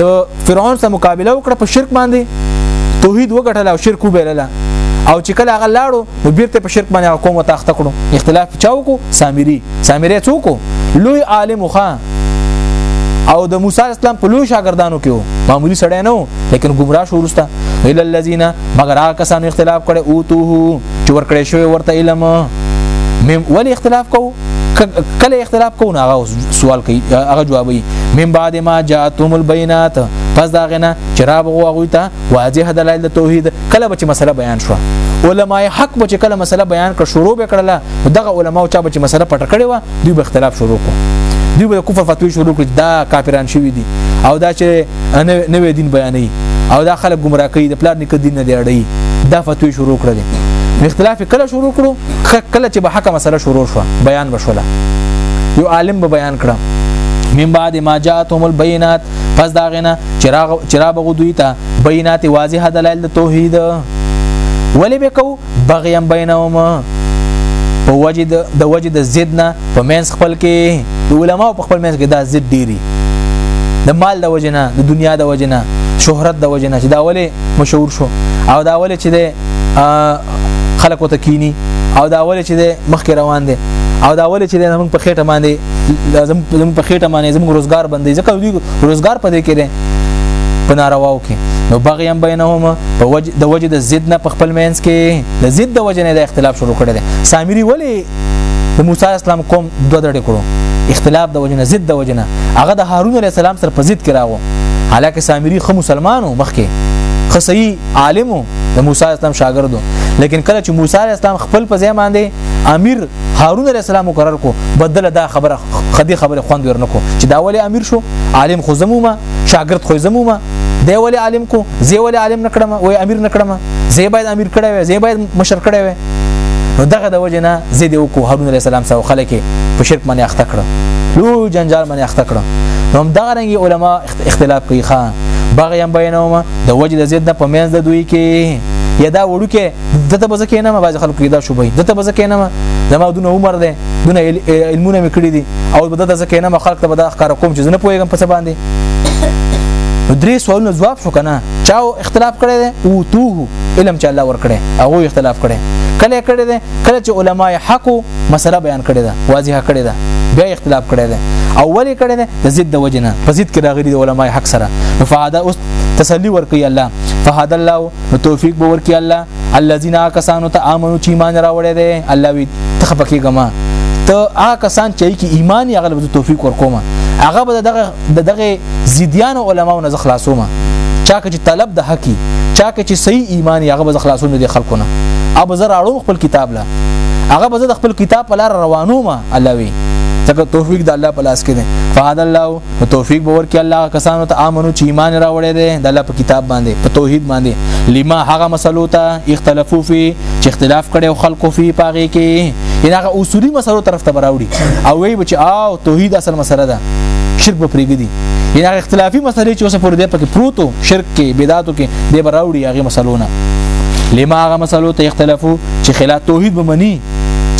د فرعون سره مقابله وکړه په شرک باندې توحید وګټل او شرک وبلله او چې کله هغه لاړو نو بیرته په شرک باندې حکومت وتاخته کړو اختلاف چاو کو سامری سامری څوک لوی عالم خو او د موسی اسلام په لوی شاګردانو کې وو معمولی سړی نه وو لیکن گمراه شو ورسته الا الذين مگر هغه کسانو اختلاف کړي او توه چې ورکړې شوی ورته علم مم ولی اختلاف کوو کله اختلاف کو نه هغه سوال کوي هغه جوابي من بعد ما جاءتهم البينات پس دا غنه چراب غوغوي ته واضح دلایل توحید کله به مسله بیان شو علماء حق به کله مسله بیان کړ شروع به کړله دغه علماء چا به مسله پټ کړي و دوی به اختلاف شروع کو دوی به کفر فتوی شروع کړي دا کافران شوی دي او دا چې نوې دین بیانې او دا خلک گمراه کوي د پلان نکد دین نه دی اړي دا فتوی شروع کړل اختلاف کله شروع کړو کله چې به حق مسله شروع شو بیان بشوله یو عالم به بیان کړه من بعد ما جاءتهم البينات پس دا غنه چراغ چراغ بغو دوی ته بینات واضحه دلایل د توحید ولې به کو بغیم بینهما په وجه د وجه د ضد نه په مینس خپل کې د علماو په خپل مینس کې دا ضد ډیری د مال د وجه نه د دنیا د وجه نه شهرت د وجه نه چې دا ولې مشهور شو او دا ولې چې خلکو ته کینی او دا ولې چې مخکې روان دي او دا ولې چې زمونږ په خېټه باندې لازم زمونږ په خېټه باندې زمونږ روزګار باندې ځکه دوی روزګار پدې کې دي په نارواو کې نو بغیم بینهما په وجه د وجه د ضد نه په خپل مینس کې د ضد د وجه نه د اختلاف شروع کړي دي سامری ولی د موسی اسلام کوم دوه ډډې کړو اختلاف د وجه نه ضد د وجه نه هغه د هارون علی السلام سره په ضد کې راغو حالکه سامری خو مسلمانو مخکې خصي عالم د موسی علی السلام شاګردو لیکن کله چې موسی علی السلام خپل په ځای باندې امیر هارون علی السلام مقرر کو بدله دا خبره خدي خبره خوند ورنکو چې دا ولی امیر شو عالم خو زمومه شاګرد خو زمومه دی ولی عالم کو زی ولی عالم نکړم وای امیر نکړم زی باید امیر کړی وای زی باید مشر کړی وای نو دغه د وجه نه زی دی وکړو هارون علی السلام سره خلک په شرک باندې اخته کړ لو جنجال باندې اخته کړ نو دغه رنګي علما اختلاف کوي ښا بغیم بینهما د وجه د زید په منځ د دوی کې یدا وړو کې دته بز کې نه ما باز خلکو دا شوبې دته بز کې نه ما زما دونه عمر ده دونه علمونه مې کړی دي او دته ځکه نه ما خلک ته به دا ښکار کوم چې نه پوهیږم په څه باندې درې سوالونه جواب شو کنه چا اختلاف کړی دی او توه علم چې الله ور کړی هغه اختلاف کړی کله کړی دی کله چې علماي حق مسله بیان کړې ده واضحه کړې ده بیا اختلاف کړی دی او ولې کړی دی د ضد د وجنه په ضد کې راغلي د علماي حق سره نو فهدا اوس تسلی ورکړي الله فهدا الله نو توفیق به ورکړي الله الذين کسانو ته امنو چې ایمان راوړی دی الله وی تخپکی ګما ته آ کسان چې کی ایمان یې غلبه توفیق ورکوم هغه به دغه دغه زیدیان علماو نه خلاصوم چا چې طلب د حقي چا چې صحیح ایمان یې هغه به خلاصوم د خلکو نه اب زر اړو خپل کتاب لا هغه به د خپل کتاب په لار روانو ما الله وی ځکه توفیق د الله په لاس کې دی فهد الله په توفیق باور کې الله کسانو ته امنو چې ایمان راوړی دی د الله په کتاب باندې په توحید باندې لما هغه مسلو ته اختلافو فی چې اختلاف کړي او خلکو فی پاغه کې ان هغه اصولي مسلو طرف ته براوړي او وی بچ او توحید اصل مسله ده شرک به پرېږدي ان هغه اختلافي مسلې چې اوس پر دې پکې پروتو شرک کې بدعاتو کې دې براوړي هغه مسلونه لما هغه مسلو ته اختلافو چې خلاف توحید به مني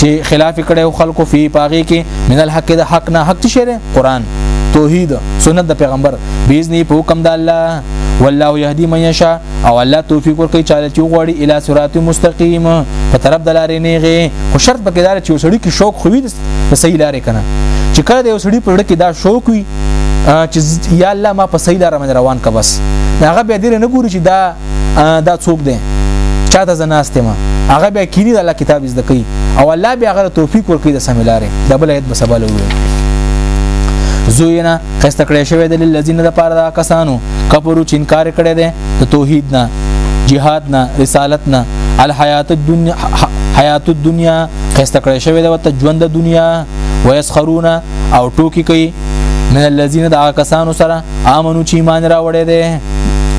چې خلاف کړي او خلکو فی پاغي کې من الحق د حق نه حق شری قران توحید سنت د پیغمبر بیزنی په حکم د الله والله يهدي من يشاء او الله توفیق ورکړي چاله چې غوړي اله صراط مستقيم په طرف د لارې نه غي خو شرط پکې دار چې وسړي کې شوق خوي د صحیح لارې کنه چې کله د وسړي په لړ کې دا شوق وي چې یا الله ما په صحیح لار باندې روان کا بس هغه به دې نه ګوري چې دا دا څوک دی چاته زناسته ما هغه بیا کینی د الله کتاب زده کوي او الله بیا هغه توفیق ورکړي د سملاره د بل ایت بسباله وي زوینا خسته کړی شوی د للذین د پاره دا کسانو کفرو چې انکار کړی دی د توحید نه جهاد نه رسالت نه الحیات الدنیا حیات الدنیا خسته کړی شوی د وته ژوند د دنیا ويسخرون او ټوکی کوي من الذين دعا کسانو سره امنو چې ایمان راوړې ده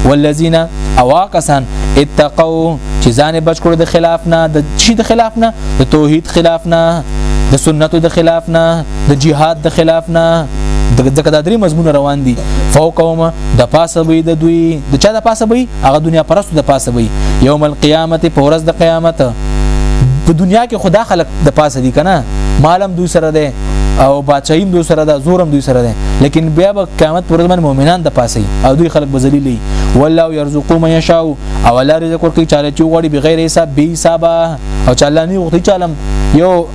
والذین اواقسن اتقوا چې ځان بچ کړو د خلاف نه د شي د خلاف نه د توحید خلاف نه د سنتو د خلاف نه د جهاد د خلاف نه دغه د درې مضمون روان دي فوقهم د پاسه وي د دوی د چا د پاسه وي هغه دنیا پرستو د پاسه وي یوم القیامت په ورځ د قیامت په دنیا کې خدا خلق د پاسه دي کنه مالم دوی سره ده او بادشاہي دوی سره دا زورم دوی سره ده لیکن بیا به قیامت پر ورځ مؤمنان د پاسي او دوی خلک به ذلیلې والله يرزق من يشاء او الله رزق ورکړي چاله چې غوړي بغیر حساب بي حساب او چاله نه غوښتي چالم یو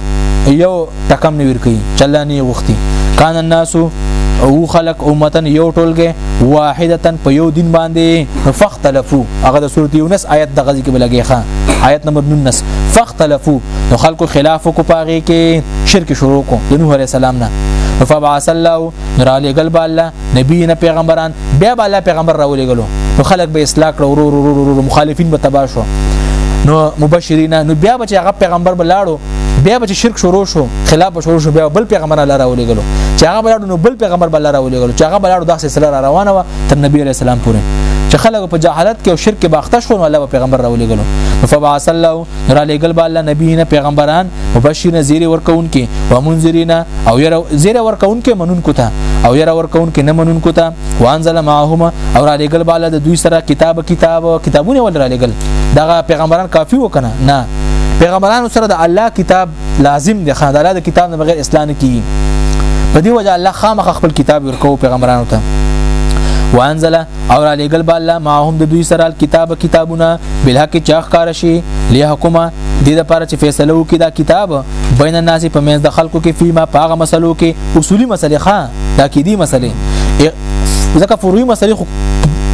یو تکم نه ورکي چاله نه غوښتي کان الناس او خلق امتن یو ټولګه واحدتن په یو دین باندې فختلفو هغه د سورته یونس آیت د غزي کې بلګي ښا آیت نمبر 19 فختلفو نو خلکو خلاف کو پاغي کې شرک شروع کو د نوح عليه السلام نه فبعث الله را لګل بالا نبی نه پیغمبران بیا بالا پیغمبر را ولګلو نو خلک به اصلاح کړو ورو ورو ورو مخالفین به تبا شو نو مبشرین نو بیا به هغه پیغمبر بلاړو بیا به شرک شروع شو خلاف به شروع شو بیا بل پیغمبر الله را ولګلو چې هغه بلاړو نو بل پیغمبر بل را ولګلو چې هغه بلاړو داسې سره را روانه و تر نبی علیہ السلام پورې چې خلک په جهالت کې او شرک کې باخته شو نو الله پیغمبر را ولګلو فبعث الله را لګل با الله نبی نه پیغمبران مبشر نذیر ورکون کې و منذرینا او ير زیر ورکون کې منون کوته او ير ورکون کې نه منون کوته وانزل معهما او را لګل با الله د دوی سره کتاب کتاب کتابونه ول را لګل دغه پیغمبران کافی وکنه نه پیغمبرانو سره د الله کتاب لازم دی خدای تعالی د کتاب نه بغیر اسلام نه کیږي په دې وجه الله خامخ خپل کتاب ورکو پیغمبرانو ته وانزل او را لګل بالا ما هم د دوی سره کتاب کتابونه بل حق چاخ کار شي له حکومت د دې لپاره چې فیصله وکړي دا کتاب بین الناس په منځ د خلکو کې فيما پاغه مسلو کې اصولي مسلې ښه دا کې دي مسلې ځکه فروعي مسلې خو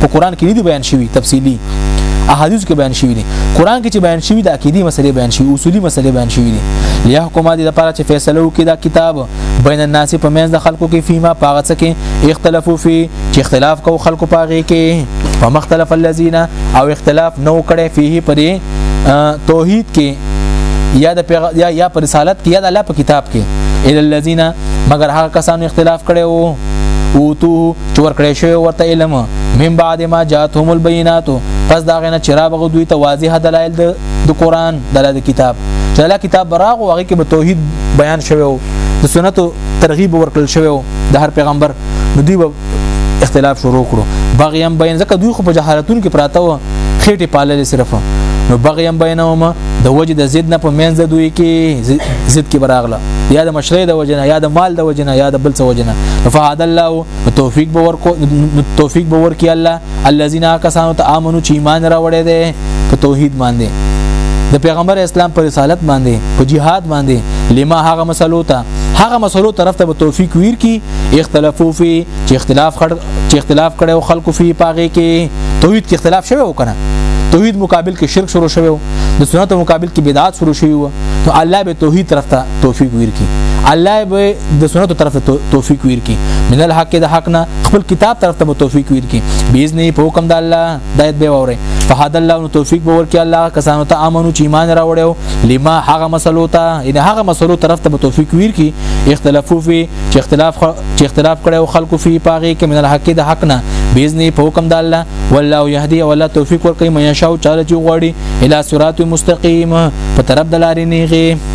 په قران کې نه دي بیان شوي تفصيلي احادیث کې بیان شوی دي قران کې چې بیان شوی د عقيدي مسلې بیان شوی اصولي مسلې بیان شوی دي ليحكم دي لپاره چې فیصله وکړي دا کتاب بین الناس په منځ د خلکو کې فيما پاغه څه کې اختلافو فی چې اختلاف کو خلکو پاغه کې ومختلف الذين او اختلاف نو کړي فيه پرې توحید کې یا د پیغ... یا یا پر رسالت کې یا د الله په کتاب کې ال الذين مگر هغه کسانو اختلاف کړي وو او تو چور کړي شوی ورته علم من بعد ما جاتهم البينات پس دا غنه چرابغه دوی ته واضح دلایل د قران د الله د کتاب چې الله کتاب براغ او هغه کې به توحید بیان شوی او د سنتو ترغیب ورکړل شوی او د هر پیغمبر د دوی به اختلاف شروع کړو بغیم بین ځکه دوی خو په جهالتون کې پراته و خېټه پالل صرف نو بغیم بینهما د وجه د زید نه په منځ د دوی کې زید کې براغله یا د مشرې د وجنه یا د مال د وجنه یا د بل څه وجنه فهد الله توفیق باور کو توفیق باور کی الله الذين کسانو ته امنو چې ایمان راوړی دی په توحید باندې د پیغمبر اسلام پر رسالت باندې په جهاد باندې لما هغه مسلو ته هغه مسلو طرف ته به توفیق ویر کی اختلافو فی چې اختلاف خړ چې اختلاف کړي او خلکو فی پاغه کې توحید کې اختلاف شوی وکنه توحید مقابل کې شرک شروع شوی د سنت مقابل کې بدعات شروع شوی و نو الله به توحید طرف ته توفیق ویر کی الله به د سنت طرف ته توفیق ویر کی من الحق د حق نه خپل کتاب طرف ته توفیق ورکړي باذن په حکم د الله دایت به وره فهد الله نو توفیق به ورکړي الله کسانو ته امنو چې ایمان راوړیو لما هغه مسلو ته ان هغه مسلو طرف ته توفیق ورکړي اختلافو فی چې اختلاف چې اختلاف کړي او خلکو فی پاغي کې من الحق د حق نه باذن په حکم د الله والله يهدي ولا توفیق ورکړي مې شاو چاله چې غوړي الی صراط مستقیم په طرف د لارې نیغه